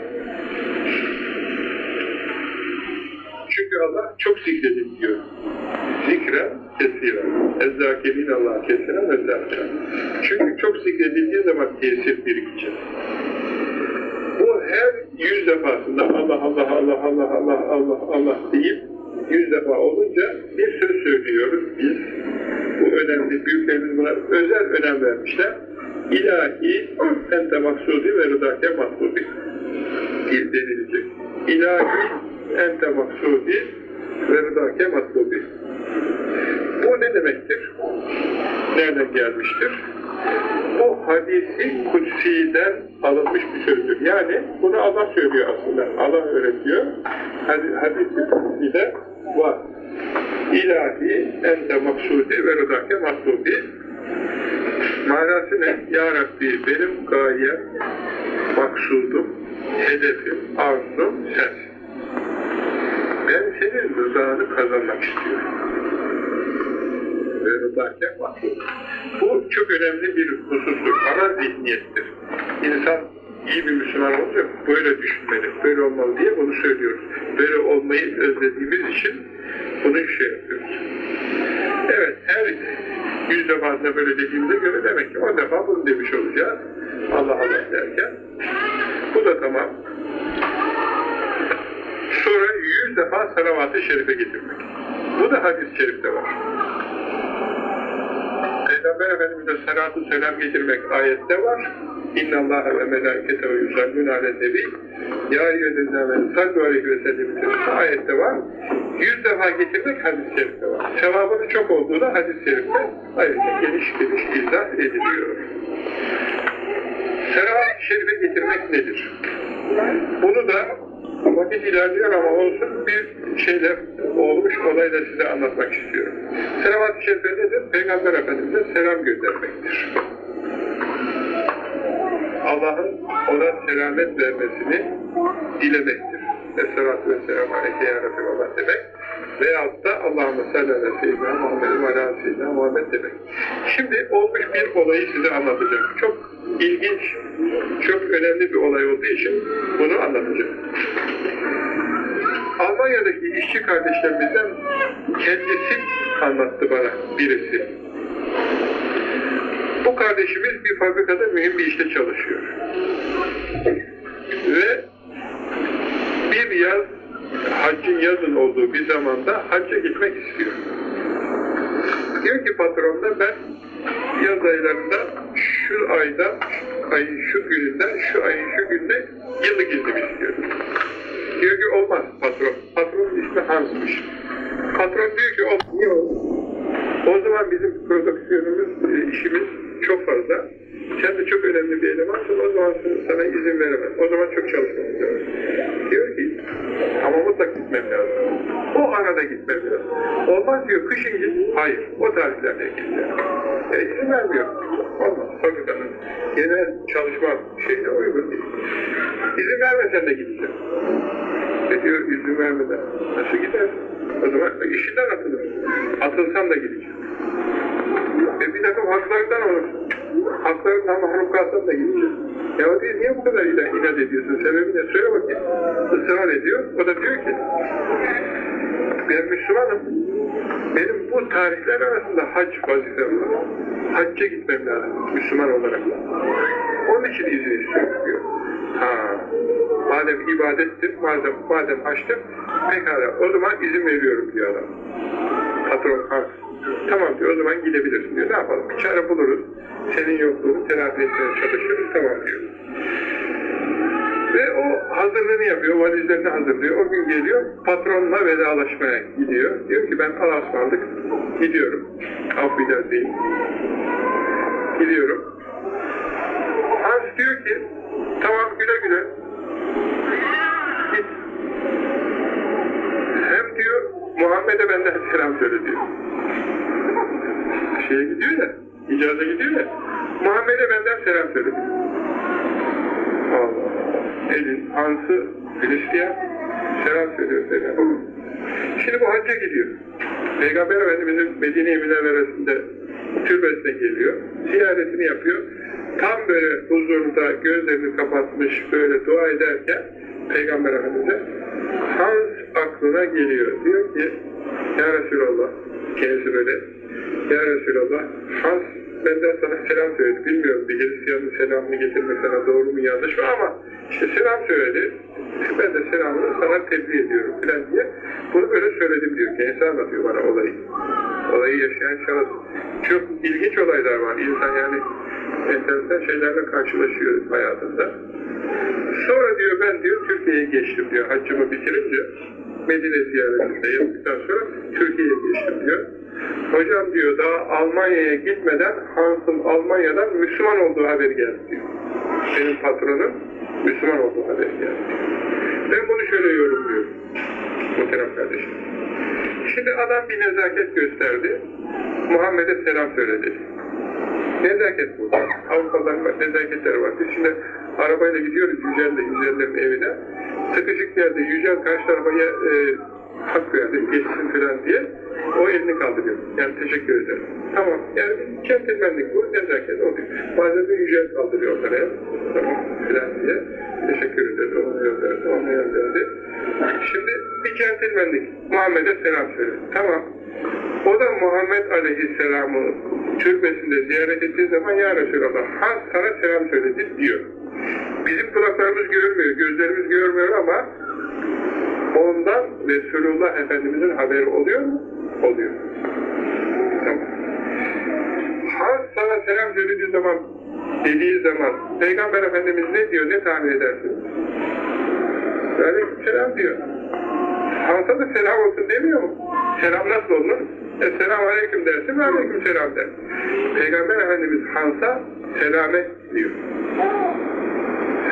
Çünkü Allah çok zikredin diyor. Zikre kesiren. Ezzakirin Allah kesiren ezzakiren. Çünkü çok zikredildiği zaman tesir birikecek. Yüz defasında Allah Allah Allah Allah Allah Allah Allah deyip yüz defa olunca bir söz söylüyoruz biz. Bu önemli. Büyüklerimiz buna özel önem vermişler. İlahi ente maksudi ve rıdake mahsubi denilecek. İlahi ente maksudi ve rıdake mahsubi. Bu ne demektir? Nereden gelmiştir? Bu hadisi kutsiden alınmış bir sözdür. Yani bunu Allah söylüyor aslında. Allah öğretiyor. Hadisi kutside var. İlahi ente maksudi ve rıdake mahsubi. Manası ne? Ya Rabbi benim gayem, maksudum, hedefim, arzum sensin. Ben senin rızanı kazanmak istiyorum. Maksud. Bu çok önemli bir husustur. Ana zihniyettir. İnsan iyi bir Müslüman olunca böyle düşünmeli, böyle olmalı diye bunu söylüyoruz. Böyle olmayı özlediğimiz için bunu şey yapıyoruz. Evet, her yüz defasında böyle dediğimize göre demek ki on defa bunu demiş olacağız. Allah Allah derken. Bu da tamam. yüz defa salavat-ı şerife getirmek. Bu da hadis-i şerifte var. Peygamber Efendimiz'e salatu selam getirmek ayette var. İnna Allah ve melâiketehu yusallûn alen nebi. Ya eyyühellezîne ve sallu aleyhi ve sellem ayette var. Yüz defa getirmek hadis-i şerifte var. Sevabının çok olduğu da hadis-i şerifte ayrıca geniş geniş izah ediliyor. Selavat-ı şerife getirmek nedir? Bunu da vakit ilerliyor ama olsun bir şeyler olmuş olayla size anlatmak istiyorum. Selavat-ı şerife nedir? Peygamber Efendimiz'e selam göndermektir. Allah'ın ona selamet vermesini dilemektir. Esselatü vesselam aleyke ya Resulallah demek. Veyahut da Allah'ın sallallahu aleyhi ve sellem Muhammed'in ala seyyidina Muhammed demek. Şimdi olmuş bir olayı size anlatacağım. Çok ilginç, çok önemli bir olay olduğu için bunu anlatacağım. Almanya'daki işçi kardeşlerimizden kendisi anlattı bana birisi. Bu kardeşimiz bir fabrikada mühim bir işte çalışıyor. Ve bir yaz, haccın yazın olduğu bir zamanda hacca gitmek istiyor. Diyor ki patronda ben yaz aylarında şu ayda, ayın şu gününden, şu ayın şu günde yıllık iznim istiyorum. Diyor ki olmaz patron. Patronun ismi Hans'mış. Patron diyor ki olmaz. Niye olmaz? O zaman bizim prodüksiyonumuz, e, işimiz çok fazla. Sen de çok önemli bir elemansın, o zaman sana izin veremem. O zaman çok çalışmamız lazım. Ama mutlak gitmem lazım. O arada gitmem lazım. Olmaz diyor, kışın git. Hayır, o tarihlerde gideceğim. E, izin vermiyor. Olmaz, fabrikanın genel çalışma şeyine uygun değil. İzin vermesen de gideceğim. E diyor, izin vermeden nasıl gidersin? O zaman işinden atılır. Atılsam da gideceğim. E bir takım haklarından olur. Haklarından mahrum kalsam da gideceğim. Ya diyor, niye bu kadar inat, ediyorsun? Sebebi ne? Söyle bakayım. Israr ediyor. O da diyor ki, ben Müslümanım. Benim bu tarihler arasında hac vazifem var. Hacca gitmem lazım Müslüman olarak. Onun için izin istiyorum diyor. Ha, madem ibadettir, madem, madem haçtır, pekala o zaman izin veriyorum diyor adam. Patron Hans. Tamam diyor, o zaman gidebilirsin diyor. Ne yapalım? Bir çare buluruz. Senin yokluğunu telafi etmeye çalışırız. Tamam diyor. Ve o hazırlığını yapıyor, valizlerini hazırlıyor. O gün geliyor, patronla vedalaşmaya gidiyor. Diyor ki ben Allah'a ısmarladık, gidiyorum. Affederseyim. Gidiyorum. Hans diyor ki, tamam güle güle. Hem diyor, Muhammed'e benden selam söyle diyor. Şeye gidiyor ya, icaza gidiyor ya. Muhammed'e benden selam söyle. Allah. Elin, Hans'ı Hristiyan selam söylüyor selam. Şimdi bu hacca gidiyor. Peygamber Efendimiz'in Medine-i Münevveresinde türbesine geliyor. Ziyaretini yapıyor. Tam böyle huzurunda gözlerini kapatmış böyle dua ederken Peygamber Efendimiz'e Hans aklına geliyor. Diyor ki Ya Resulallah kendisi böyle Ya Resulallah Hans benden sana selam söyledi. Bilmiyorum bir Hristiyanın selamını getirmek sana doğru mu yanlış mı ama işte selam söyledi. Ben de selamını sana tebliğ ediyorum falan diye. Bunu böyle söyledim diyor. Kendisi anlatıyor bana olayı. Olayı yaşayan şahıs. Çok ilginç olaylar var. İnsan yani enteresan şeylerle karşılaşıyor hayatında. Sonra diyor ben diyor Türkiye'ye geçtim diyor. Haccımı bitirince Medine ziyaretinde yaptıktan sonra Türkiye'ye geçtim diyor. Hocam diyor daha Almanya'ya gitmeden Hans'ın Almanya'dan Müslüman olduğu haberi geldi diyor. Benim patronum Müslüman olduğu haberi geldi. Ben bunu şöyle yorumluyorum. Muhterem kardeşim. Şimdi adam bir nezaket gösterdi. Muhammed'e selam söyledi. Nezaket bu. Avrupalıların nezaketleri var. Biz şimdi arabayla gidiyoruz Yücel'de, Yücel'lerin evine. Sıkışık yerde Yücel karşı arabaya e, hak verdi, geçsin falan diye. O elini kaldırıyor. Yani teşekkür ederim. Tamam. Yani centilmenlik bu, nezaket oluyor. Bazen de Yücel kaldırıyor oraya. Tamam falan diye. Teşekkür ederim. Onu gönderdi, onu gönderdi. Şimdi bir centilmenlik. Muhammed'e selam söyle. Tamam. O da Muhammed Aleyhisselam'ı türbesinde ziyaret ettiği zaman Ya Resulallah Hans sana selam söyledi diyor. Bizim kulaklarımız görmüyor, gözlerimiz görmüyor ama Ondan Resulullah Efendimizin haberi oluyor mu? Oluyor. Tamam. Sana selam söylediği zaman, dediği zaman Peygamber Efendimiz ne diyor, ne tahmin edersin? Aleyküm selam diyor. Hans'a da selam olsun demiyor mu? Selam nasıl olur? Esselamu aleyküm dersin aleyküm selam der. Peygamber Efendimiz Hans'a selamet diyor.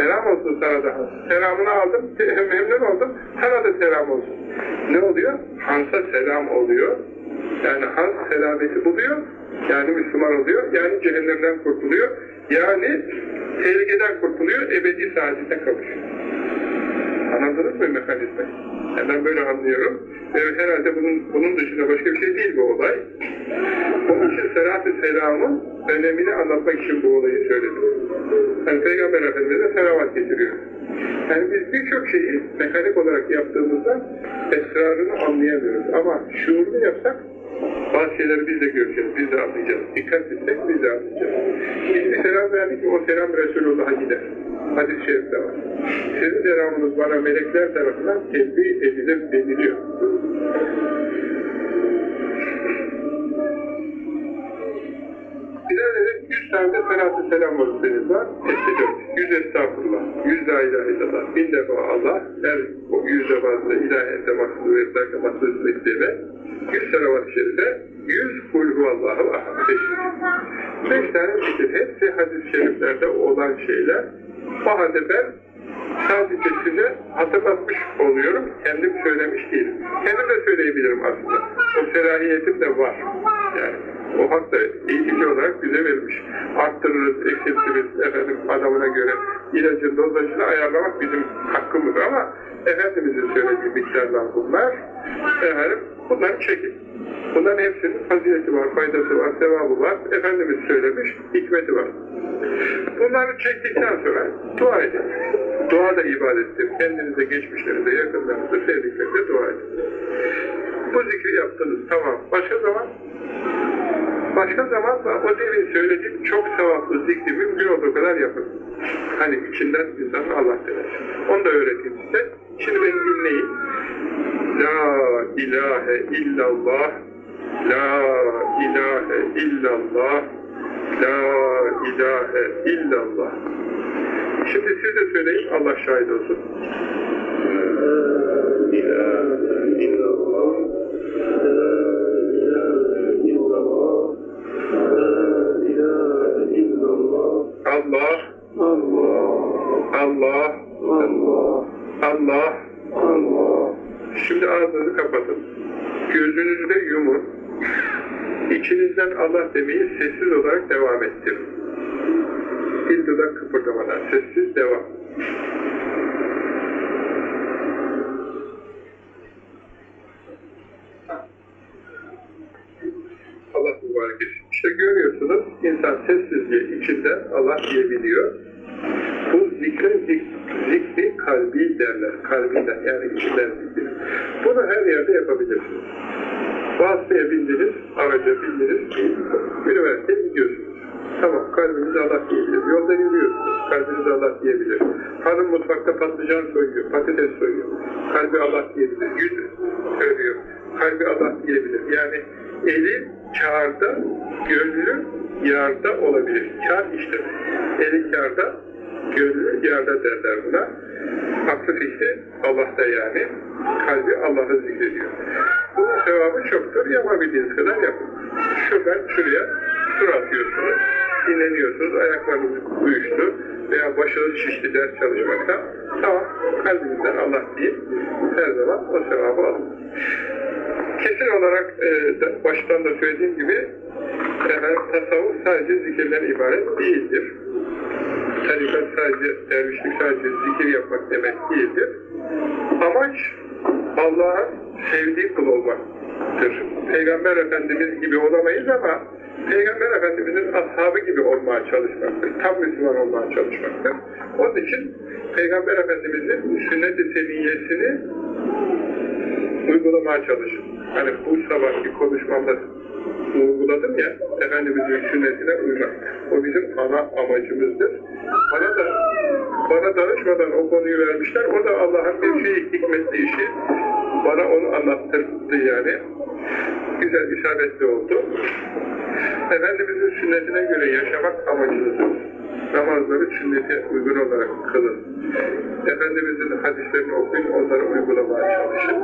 Selam olsun sana da. Selamını aldım, memnun oldum, sana da selam olsun. Ne oluyor? Hans'a selam oluyor. Yani Hans selameti buluyor, yani Müslüman oluyor, yani cehennemden kurtuluyor, yani tehlikeden kurtuluyor, ebedi saadete kavuşuyor. Anladınız mı mekanizmayı? Yani ben böyle anlıyorum. Ve herhalde bunun, bunun dışında başka bir şey değil bu olay. Onun için selat-ı selamın önemini anlatmak için bu olayı söyledim. Yani Peygamber Efendimiz'e selavat getiriyor. Yani biz birçok şeyi mekanik olarak yaptığımızda esrarını anlayamıyoruz. Ama şuurlu yapsak bazı şeyleri biz de göreceğiz, biz de anlayacağız. Dikkat etsek biz de anlayacağız. Biz bir selam verdik o selam Resulullah'a gider. Hadis-i şerifte var. Sizin selamınız bana melekler tarafından tedbir edilir deniliyor. 100 tane de salatü selam vazifeleri var. 4. 100 estağfurullah. 100 la ilahe illallah. 1000 defa Allah. Her o 100 defa da ilahe ente mahsudu ve ellâke mahsudu bekleme. 100 salavat-ı. 100 kulhu Allah'ı ahad. 5. 5 tane zikir. Hepsi hadis-i şeriflerde olan şeyler. O halde ben sadece size hatırlatmış oluyorum, kendim söylemiş değilim. Kendim de söyleyebilirim aslında. O selahiyetim de var. Yani o hak da eğitici olarak bize verilmiş. Arttırırız, eksiltiriz, efendim adamına göre ilacın dozajını ayarlamak bizim hakkımız ama Efendimizin söylediği miktarlar bunlar. Efendim, bunları çekin. Bunların hepsinin fazileti var, faydası var, sevabı var. Efendimiz söylemiş, hikmeti var. Bunları çektikten sonra dua edin. Dua da ibadettir. Kendinize, geçmişlerinize, yakınlarınıza, sevdiklerinize dua edin. Bu zikri yaptınız, tamam. Başka zaman Başka zaman da o demin söylediğim çok sevaplı zikri mümkün olduğu kadar yapın. Hani içinden insanın Allah demek. Onu da öğreteyim size. Şimdi beni dinleyin. La ilahe illallah La ilahe illallah La ilahe illallah Şimdi siz de söyleyin Allah şahit olsun. La ilahe illallah La Allah Allah Allah Allah Allah Şimdi ağzınızı kapatın. Gözünüzü de yumun. İçinizden Allah demeyi sessiz olarak devam ettirin. Bir dudak kıpırdamadan sessiz devam. Allah mübarek etsin. İşte görüyorsunuz insan sessizce içinden Allah diyebiliyor. Bu zikre zik, zikri kalbi derler. Kalbinden yani içinden zikri. Bunu her yerde yapabilirsiniz. Vasıtaya bindiniz, araca bindiniz, üniversiteye gidiyorsunuz. Tamam, kalbiniz Allah diyebilir. Yolda yürüyorsunuz, kalbiniz Allah diyebilir. Hanım mutfakta patlıcan soyuyor, patates soyuyor. Kalbi Allah diyebilir. Yüz örüyor. Kalbi Allah diyebilir. Yani eli kârda, gönlü yarda olabilir. Kâr işte. Eli kârda, gönlü yarda derler buna. Aklı fikri Allah'ta yani. Kalbi Allah'ı zikrediyor. Bunun sevabı çoktur. Yapabildiğiniz kadar yapın. Şuradan şuraya tur atıyorsunuz. Dinleniyorsunuz. Ayaklarınız uyuştu. Veya başınız şişti ders çalışmaktan. Tamam. Kalbinizden Allah değil. Her zaman o sevabı alın. Kesin olarak e, baştan da söylediğim gibi tasavvuf sadece zikirden ibaret değildir. Tarikat sadece, dervişlik sadece zikir yapmak demek değildir. Amaç Allah'ın sevdiği kul olmaktır. Peygamber Efendimiz gibi olamayız ama Peygamber Efendimizin ashabı gibi olmaya çalışmaktır. Tam Müslüman olmaya çalışmaktır. Onun için Peygamber Efendimizin sünnet-i seniyyesini uygulamaya çalışın. Hani bu sabahki konuşmamda uyguladım ya, Efendimizin sünnetine uymak. O bizim ana amacımızdır. Bana da bana danışmadan o konuyu vermişler. O da Allah'ın bir şey hikmetli işi. Bana onu anlattırdı yani. Güzel, isabetli oldu. Efendimizin sünnetine göre yaşamak amacınızdır. Namazları sünnete uygun olarak kılın. Efendimizin hadislerini okuyun, onları uygulamaya çalışın.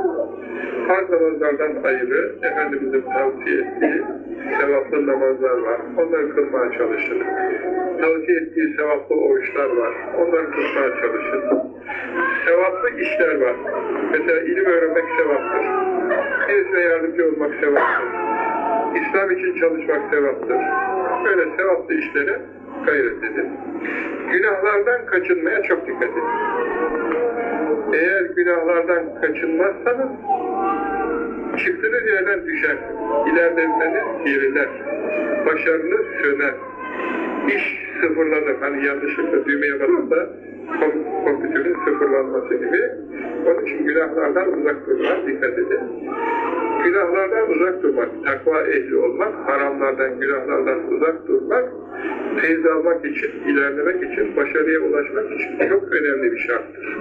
Farz namazlardan ayrı, Efendimizin tavsiye ettiği sevaplı namazlar var. Onları kılmaya çalışın. Tavsiye ettiği sevaplı oruçlar var. Onları kılmaya çalışın. Sevaplı işler var. Mesela ilim öğrenmek sevaptır. Birisine yardımcı olmak sevaptır. İslam için çalışmak sevaptır. Böyle sevaplı işlere gayret edin. Günahlardan kaçınmaya çok dikkat edin. Eğer günahlardan kaçınmazsanız çıktığınız yerden düşer. İlerlemeniz geriler. Başarınız söner. İş sıfırlanır. Hani yanlışlıkla düğmeye basıp kompütürün sıfırlanması gibi. Onun için günahlardan uzak durmaya dikkat edin. Günahlardan uzak durmak, takva ehli olmak, haramlardan, günahlardan uzak durmak, feyiz almak için, ilerlemek için, başarıya ulaşmak için çok önemli bir şarttır.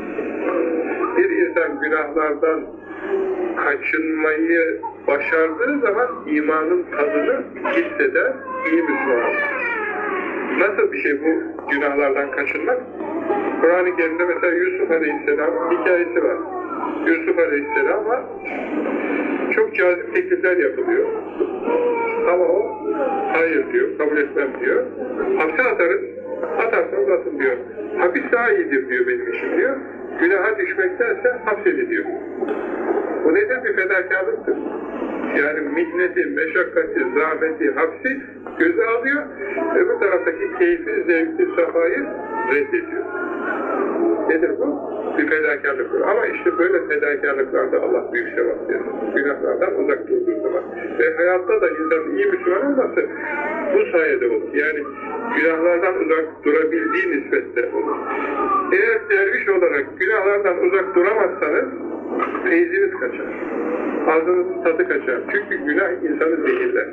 Bir insan günahlardan kaçınmayı başardığı zaman imanın tadını hisseder, iyi Müslüman olur. Nasıl bir şey bu günahlardan kaçınmak? Kur'an-ı Kerim'de mesela Yusuf Aleyhisselam hikayesi var. Yusuf Aleyhisselam var. Çok cazip teklifler yapılıyor. Ama o hayır diyor, kabul etmem diyor. Hapse atarız, atarsanız atın diyor. Hapis daha iyidir diyor benim için diyor. Günaha düşmektense hapsediliyor. Bu nedir? Bir fedakarlıktır. Yani mihneti, meşakkati, zahmeti, hapsi göze alıyor, öbür taraftaki keyfi, zevkli, safayı reddediyor. Nedir bu? Bir fedakarlıktır. Ama işte böyle fedakarlıklarda Allah büyük sevap verir. Günahlardan uzak durduğu zaman. Ve hayatta da insanın iyi Müslüman olması bu sayede olur. Yani günahlardan uzak durabildiği nispetle olur. Eğer derviş olarak günahlardan uzak duramazsanız feyziniz kaçar. Ağzınızın tadı kaçar. Çünkü günah insanı zehirler.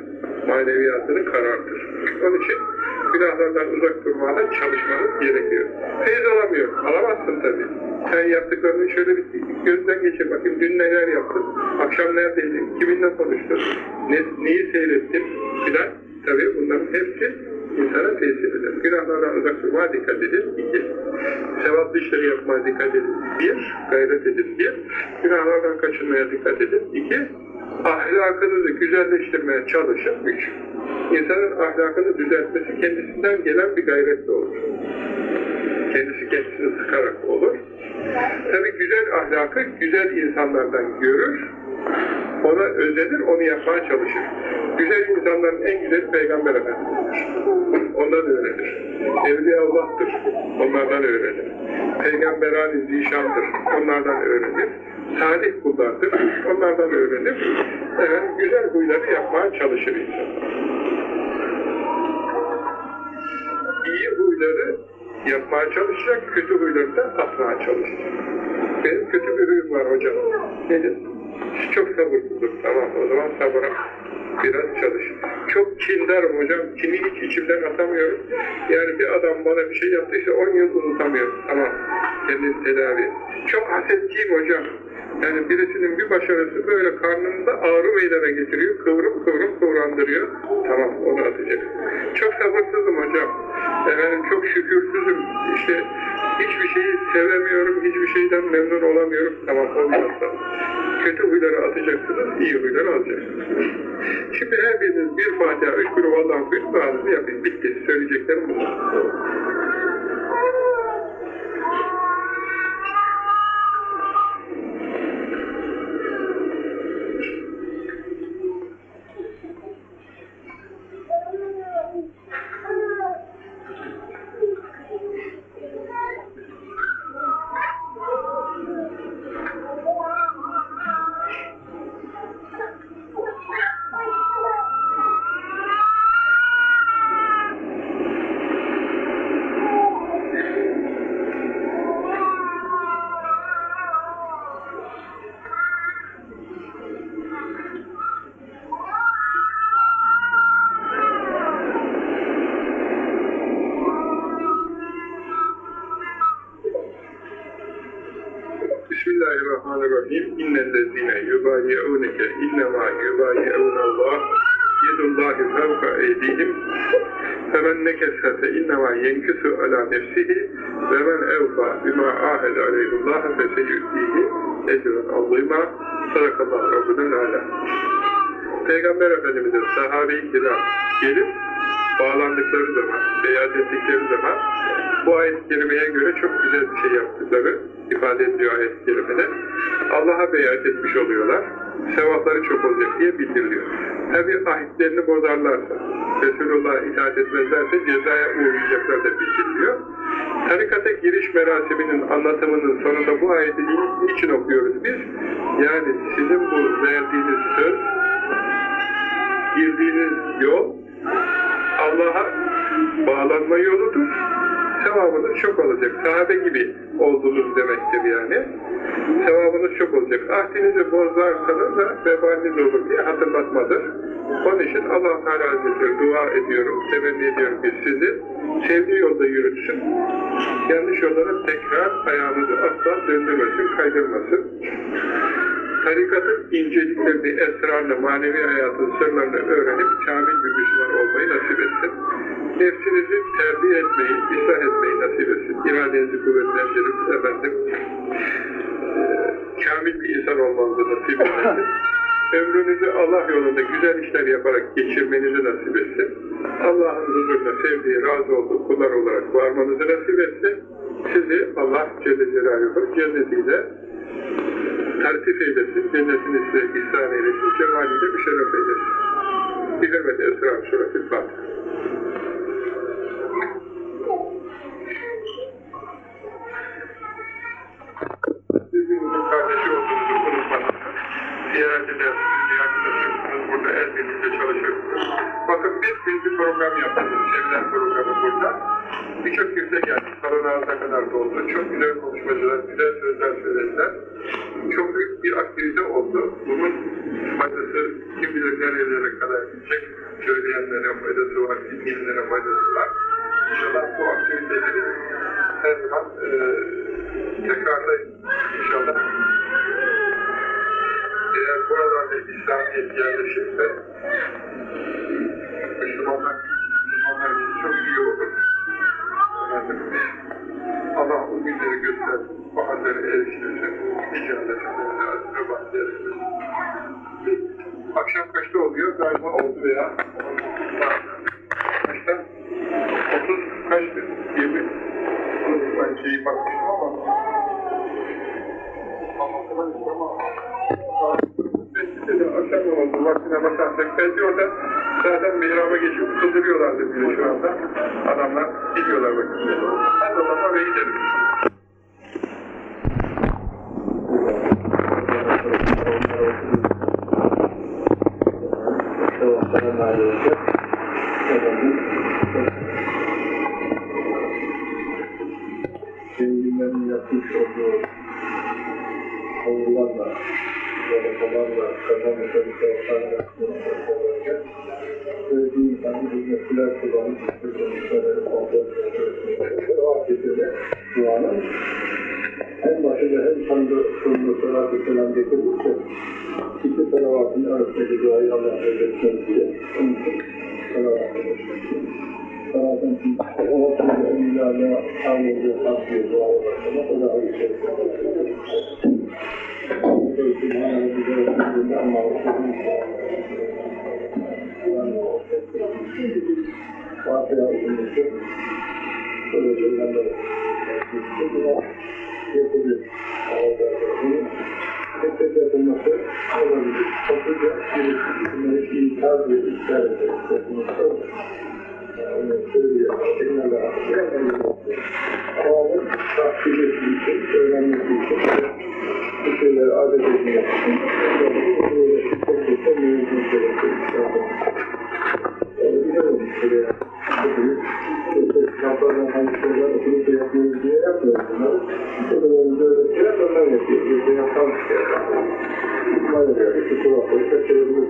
Maneviyatını karartır. Onun için günahlardan uzak durmada çalışmanız gerekiyor. Feyiz alamıyor. Alamazsın tabii. Sen yaptıklarını şöyle bir gözden geçir bakayım. Dün neler yaptın? Akşam neredeydin? Kiminle konuştun? Ne, neyi seyrettin? Filan. Tabii bunların hepsi insana tesir eder. Günahlardan uzak durmaya dikkat edin. İki, sevaplı işleri yapmaya dikkat edin. Bir, gayret edin. Bir, günahlardan kaçınmaya dikkat edin. İki, ahlakınızı güzelleştirmeye çalışın. Üç, insanın ahlakını düzeltmesi kendisinden gelen bir gayretle olur. Kendisi kendisini sıkarak olur. Tabi güzel ahlakı güzel insanlardan görür, ona özenir, onu yapmaya çalışır. Güzel insanların en güzeli Peygamber Efendimiz'dir. Ondan öğrenir. Evliya Allah'tır, onlardan öğrenir. Peygamberani zişandır, onlardan öğrenir. Salih kullardır, onlardan öğrenir. Evet, güzel huyları yapmaya çalışır insan. İyi huyları yapmaya çalışacak, kötü huyları da atmaya çalışacak. Benim kötü bir huyum var hocam. Nedir? Çok sabırsızım. Tamam o zaman sabıra biraz çalış. Çok kindarım hocam. Kimi hiç içimden atamıyorum. Yani bir adam bana bir şey yaptıysa 10 yıl unutamıyorum. Tamam. Kendini tedavi. Çok hasetçiyim hocam. Yani birisinin bir başarısı böyle karnımda ağrı meydana getiriyor. Kıvrım kıvrım kıvrandırıyor. Tamam onu atacak. Çok sabırsızım hocam. Efendim çok şükürsüzüm. İşte hiçbir şeyi sevemiyorum. Hiçbir şeyden memnun olamıyorum. Tamam olmazsa. Kötü huyları atacaksınız, iyi huyları alacaksınız. Şimdi her biriniz bir Fatiha, üç bir Allah'ın okuyun, bazını yapın. Bitti. Söyleyeceklerim bunlar. Yenkisu ala nefsihi ve men evfa bima ahede aleyhullaha fe seyyüddihi ecren azîmâ sadakallahu rabbunel alâ. Peygamber Efendimiz'in sahabe-i kiram gelip bağlandıkları zaman, beyat ettikleri zaman bu ayet-i göre çok güzel bir şey yaptıkları ifade ediliyor ayet-i. Allah'a beyat etmiş oluyorlar. Sevapları çok olacak diye bildiriliyor. Tabi ahitlerini bozarlarsa, Resulullah'a itaat etmezlerse cezaya uğrayacaklar da bildiriliyor. Tarikata giriş merasiminin anlatımının sonunda bu ayeti niçin okuyoruz biz? Yani sizin bu verdiğiniz söz, girdiğiniz yol Allah'a bağlanma yoludur. Sevabınız çok olacak. Sahabe gibi oldunuz demektir yani. Sevabınız çok olacak. Ahdinizi bozarsanız da vebaliniz olur diye hatırlatmadır. Onun için allah Teala Hazretleri dua ediyorum, temenni ediyorum ki sizi sevdiği yolda yürütsün. Yanlış yollara tekrar ayağınızı asla döndürmesin, kaydırmasın tarikatın inceliklerini, esrarını, manevi hayatın sırlarını öğrenip kamil bir Müslüman olmayı nasip etsin. Nefsinizi terbiye etmeyi, ıslah etmeyi nasip etsin. İradenizi kuvvetlendirip efendim, e, kamil bir insan olmanızı nasip etsin. Ömrünüzü Allah yolunda güzel işler yaparak geçirmenizi nasip etsin. Allah'ın huzuruna sevdiği, razı olduğu kullar olarak varmanızı nasip etsin. Sizi Allah Celle Celaluhu cennetiyle tertip eylesin, cennetini size ihsan eylesin, cemaliyle müşerref eylesin. Bir hürmet-i Esra Suresi Fatiha. Birbirinizin kardeşi olduğunuzu unutmanız, ziyaret edersiniz, yaklaşırsınız, burada el birlikte çalışırsınız. Bakın biz, biz bir program yaptık, sevilen programı burada. Birçok kimse geldi, salon ağzına kadar doldu. Çok güzel konuşmacılar, güzel sözler söylediler. Çok büyük bir aktivite oldu. Bunun faydası kim bilir nerelere kadar gidecek. Söyleyenlere faydası var, dinleyenlere faydası var. İnşallah bu aktiviteleri her zaman e, tekrarlayın. İnşallah buralarda İslamiyet yerleşirse Müslümanlar, Müslümanlar için çok iyi olur. Allah o günleri göstersin, o halleri eriştirsin, icadetinde azire bahsedersin. Akşam kaçta oluyor? Galiba oldu veya kaçta? 30 kaçtı? 20 ben şeyi bakmıştım ama Mescide akşam namazı vaktine bakarsak belki orada zaten mihraba geçip kıldırıyorlardı bile şu anda. Adamlar gidiyorlar bakın. Hadi o zaman oraya gidelim. Selamun Aleyküm. Efendim, Sevgilerin yapmış olduğu hayırlarla, zarakalarla, kazanmışları sevaplarla söylediği insanı hizmetçiler kullanıp hizmetçileri kontrol ediyor. O akitinde duanın en başında hem sandı sonunda salatü selam getirirse iki salavatın arasındaki duayı Allah öğretsin diye onun için salavat edersin. Salatın o sırada ilâle ağırlığı takviye duaya başlamak o bu şeyleri adet etmek için. İşte kitaplardan hangi şeyler okuyup da yapıyoruz diye yapmıyoruz bunları. Hocalarımızı öğretiyorlar, onlar yapıyor. Biz de yapalım işte. Böyle böyle, şu kulakları kaçırabiliriz.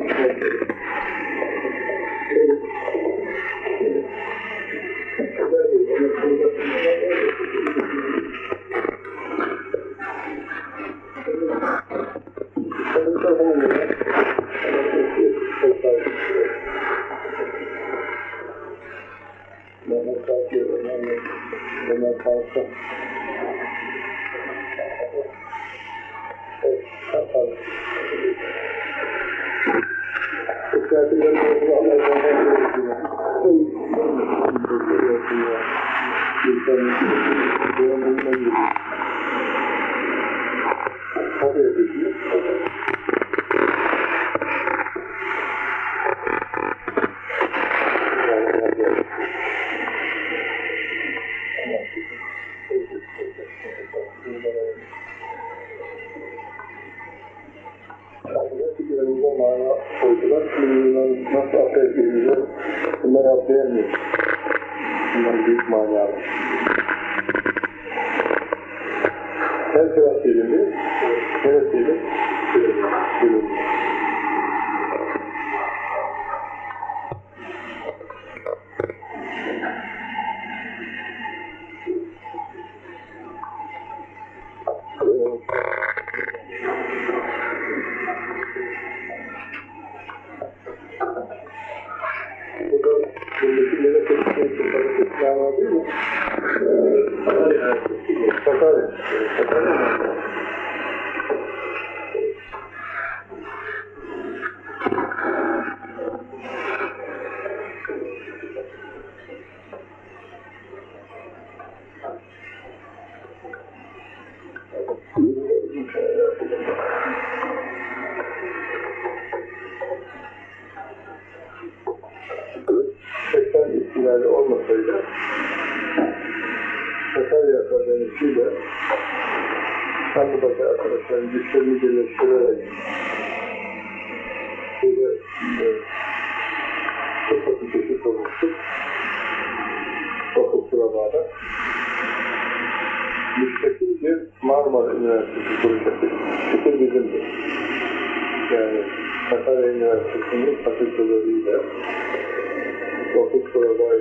después. を言ったり、いな。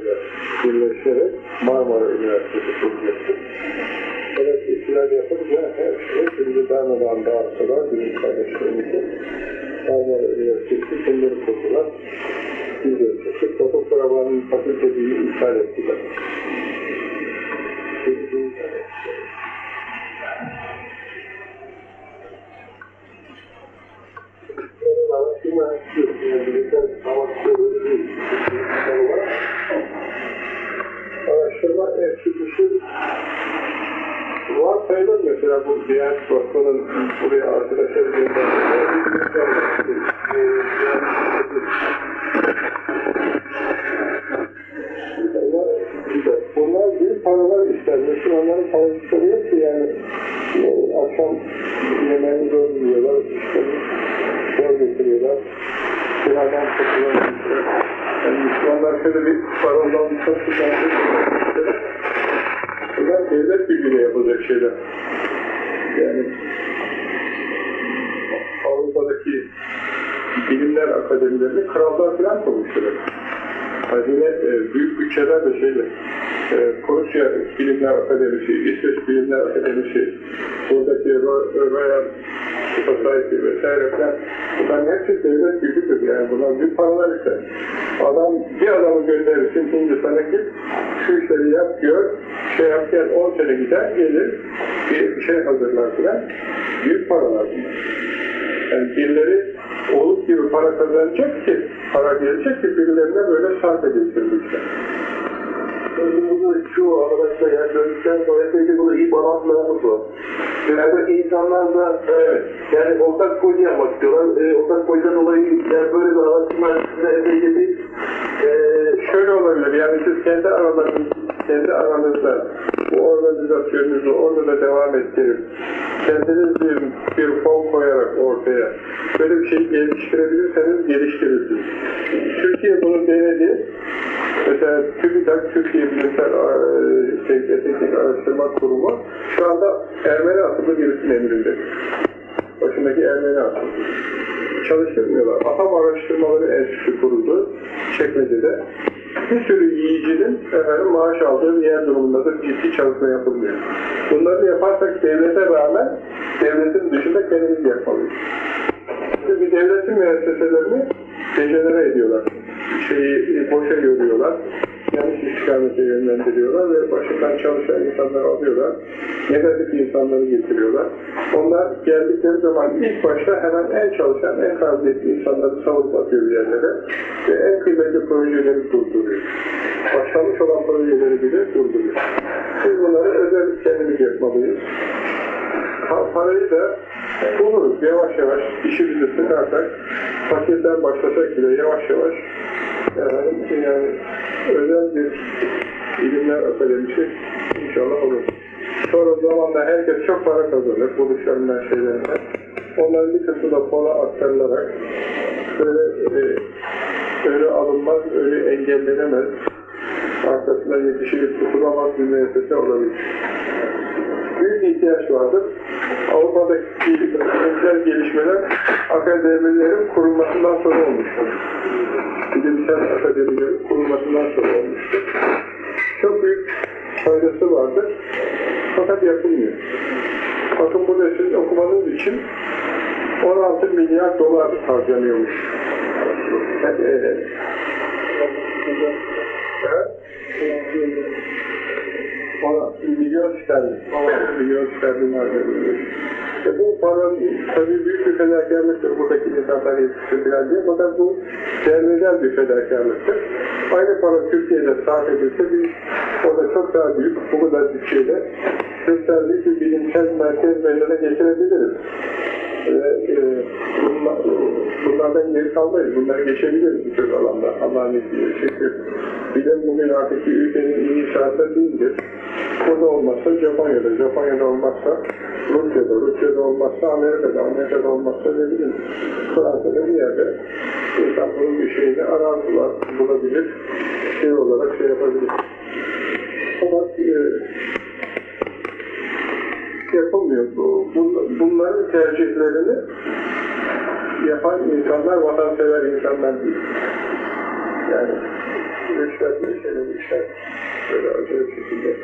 ile birleşerek Marmara Üniversitesi kurulacaktır. Evet, istiler yapınca hepsini şey şimdi Dana'dan dağıttılar, bizim kardeşlerimizi. Marmara Üniversitesi bunları kurdular. Biz de Topuk Karaban'ın fakülteliği iptal ettiler. Epeyce bir Ee, şöyle olabilir, yani siz kendi aralarınız, kendi aranızda bu organizasyonunuzu orada da devam ettirip kendiniz bir, bir fon koyarak ortaya böyle bir şeyi geliştirebilirseniz geliştirirsiniz. Türkiye bunu denedi. Mesela TÜBİTAK, Türkiye Bilimsel e, Teknik Teknik Araştırma Kurumu şu anda Ermeni asıllı birisinin emrinde. Başındaki Ermeni asıllı çalıştırmıyorlar. Atom Araştırmaları Enstitüsü kuruldu Çekmece'de. Bir sürü yiyicinin efendim, maaş aldığı bir yer durumunda da ciddi çalışma yapılmıyor. Bunları yaparsak devlete rağmen devletin dışında kendimiz yapmalıyız. Bir devletin müesseselerini dejenere ediyorlar. Şeyi boşa yoruyorlar. Yanlış istikamete yönlendiriyorlar ve başından çalışan insanları alıyorlar. Negatif insanları getiriyorlar. Onlar geldikleri zaman ilk başta hemen en çalışan, en kabiliyetli insanları savurup atıyor yerlere ve en kıymetli projeleri durduruyor. Başlamış olan projeleri bile durduruyor. Biz bunları özel kendimiz yapmalıyız. Pa- parayı da buluruz yavaş yavaş işimizi sıkarsak paketten başlasak bile yavaş yavaş efendim, yani özel bir ilimler akademisi inşallah olur. Sonra zamanla herkes çok para kazanır bu dışarıdan şeylerden. Onların bir kısmı da fona aktarılarak böyle e, öyle alınmaz, öyle engellenemez. Arkasından yetişilip tutulamaz bir müessese olabilir büyük ihtiyaç vardır. Avrupa'daki bilimsel gelişmeler akademilerin kurulmasından sonra olmuştur. Bilimsel akademilerin kurulmasından sonra olmuştur. Çok büyük faydası vardır. Fakat yapılmıyor. Bakın burada siz okumanız için 16 milyar dolar harcanıyormuş. Evet. Ona milyon sterlin, 16 milyon sterlin harcanıyor. E bu paranın tabii büyük bir fedakarlıktır buradaki insanlar yetiştirilen diye. Fakat bu değerliler bir fedakarlıktır. Aynı para Türkiye'de sarf edilse biz orada çok daha büyük, bu kadar bütçeyle gösterdiği bir bilimsel merkez meydana getirebiliriz. Ve e, bunlar, bunlardan geri kalmayız. Bunları geçebiliriz birçok alanda. Allah'ın izniyle. Çünkü bilim bugün artık bir ülkenin inşaatı değildir. Burada olmazsa Japonya'da, Japonya'da olmazsa Rusya'da, Rusya'da olmazsa Amerika'da, Amerika'da olmazsa ne bileyim Fransa'da bir yerde insan bunun bir şeyini ararlar, bulabilir, şey olarak şey yapabilir. Fakat e, yapılmıyor. Bu, bun- bunların tercihlerini yapan insanlar vatansever insanlar değil. Yani rüşvetli şeyler, işler böyle acayip şekilde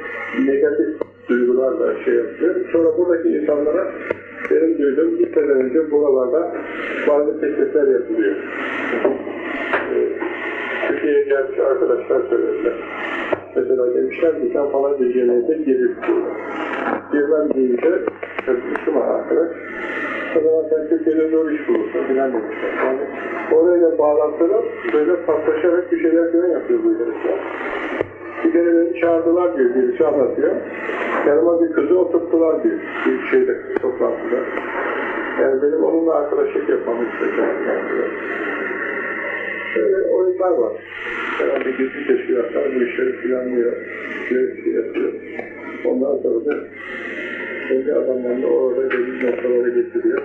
negatif duygularla şey yapıyor. Sonra buradaki insanlara benim duyduğum gitmeden önce buralarda bazı teklifler yapılıyor. Ee, Türkiye'ye gelmiş arkadaşlar söylediler. Mesela demişler ki sen falan bir cemiyete girip girmem deyince Müslüman arkadaş o zaman sen Türkiye'de zor iş bulursun filan demişler. Yani orayla bağlantılı böyle paslaşarak bir şeyler falan yapıyor bu herifler. Bir kere beni çağırdılar diyor, birisi anlatıyor. Yanıma bir kızı oturttular diyor, bir şeyde, toplantıda. Yani benim onunla arkadaşlık yapmamı istediler. Böyle oyunlar var. Herhalde gizli teşkilatlar bu işleri planlıyor, yönetici yapıyor. Ondan sonra da kendi adamlarını orada belli noktalara getiriyor.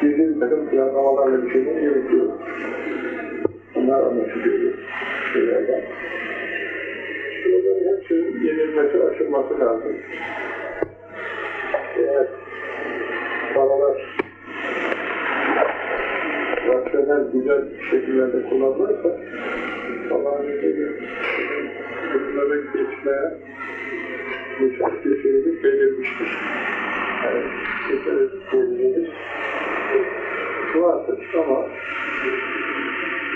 Gizli bir takım planlamalarla bir şeyler yürütüyor. Bunlar anlaşılıyor şeylerden. Bunların hepsinin yenilmesi, aşılması lazım. Eğer paralar rasyonel, güzel şekillerde kullanılırsa Allah'ın izniyle bunları geçmeye bir şeyimiz belirmiştir. Yani geçeriz diyebiliriz. Vardır ama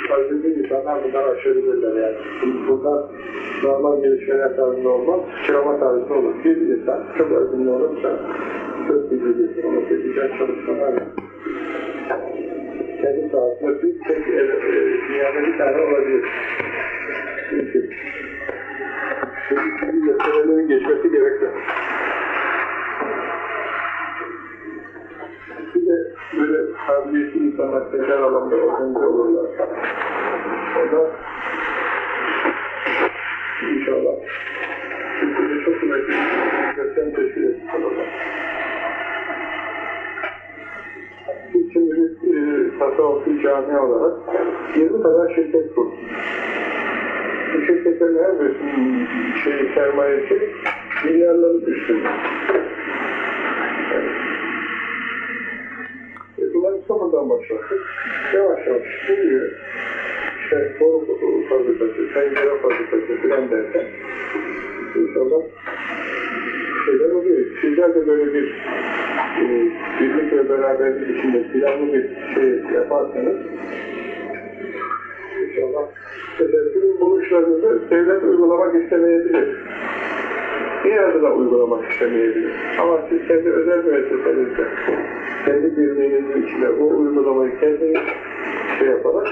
Hazreti insanlar bunlar aşabilirler yani. Bunlar normal gelişmeler tarzında olmaz, kirama tarzında olur. Bir insan çok özümlü olursa, çok bilgidir, onu güzel çalışmalarla kendi sahasında bir tek e, e, dünyada bir tane olabilir. Çünkü bu yasalaların geçmesi gerekli. Bir de böyle kabiliyetli insanlar tekrar alanda organize olurlar. O da inşallah Türkiye'de çok kuvvetli bir gösteri teşkil olurlar. Biz şimdi bir e, tasavvufi cami olarak 20 kadar şirket kurduk. Bu şirketlerin her birisinin şey, sermayesi milyarların üstünde. E, bunları sıfırdan başlattık. Yavaş yavaş büyüyor. İşte boru fabrikası, pencere fabrikası filan derken inşallah şeyler oluyor. Sizler de böyle bir e, birlik ve beraberlik içinde planlı bir şey yaparsanız inşallah sizin buluşlarınızı devlet uygulamak istemeyebilir. Bir de uygulamak istemeyebilir. Ama siz kendi özel müessesenizde, kendi birliğinizin içinde o uygulamayı kendiniz şey yaparak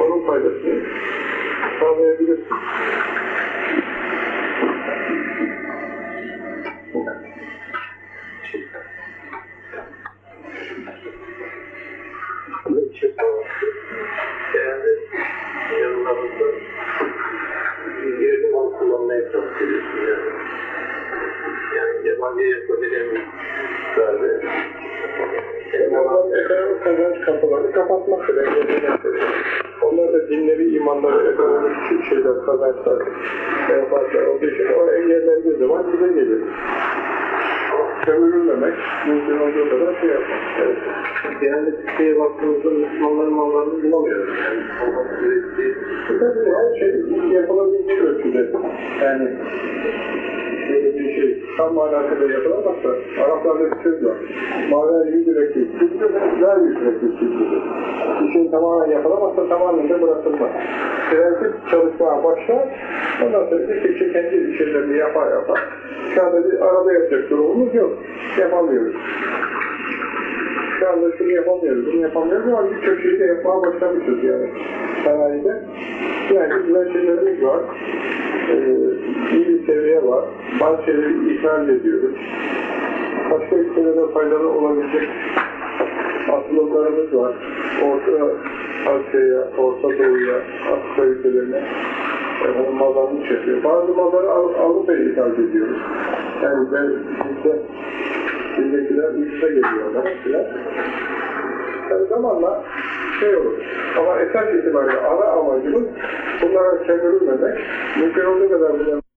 onun faydasını sağlayabilirsiniz. Kapılarını kapatmak gerekiyor. Onlar da dinleri, imanları, ekonomik şeyler, kazançlar, menfaatler olduğu için o engellendiği zaman bize gelir. Sömürülmemek, mümkün olduğu kadar şey yapmak. Evet. Genelde Türkiye'ye baktığımızda Müslümanların mallarını bulamıyoruz. Yani olması gerektiği Tabii her şey yapılabildiği ölçüde. Yani şöyle bir şey tam manasıyla yapılamazsa Araplarda bir söz var. Mağara yüz yürekli kültür ve ver yüz yürekli kültürdür. İşin tamamen yapılamazsa tamamen de bırakılmaz. Prensip çalışmaya başlar, ondan sonra bir kişi kendi şeylerini yapar yapar. Şu bir araba yapacak durumumuz yok. Yapamıyoruz. Şu anda şunu yapamıyoruz, bunu yapamıyoruz ama birçok şeyi de yapmaya başlamışız yani sanayide. Yani güzel şeylerimiz var. Ee, iyi bir seviye var. Bazı şeyleri ithal ediyoruz. Başka ülkelere faydalı olabilecek atılımlarımız var. Orta Asya'ya, Orta Doğu'ya, Afrika ülkelerine efendim, mallarını çekiyor. Bazı malları Av- Avrupa'ya ithal ediyoruz. Yani ben bizde bizdekiler ucuza geliyorlar filan. Yani zamanla şey olur. Ama esas itibariyle ana amacımız bunlara sömürülmemek, mümkün olduğu kadar bunları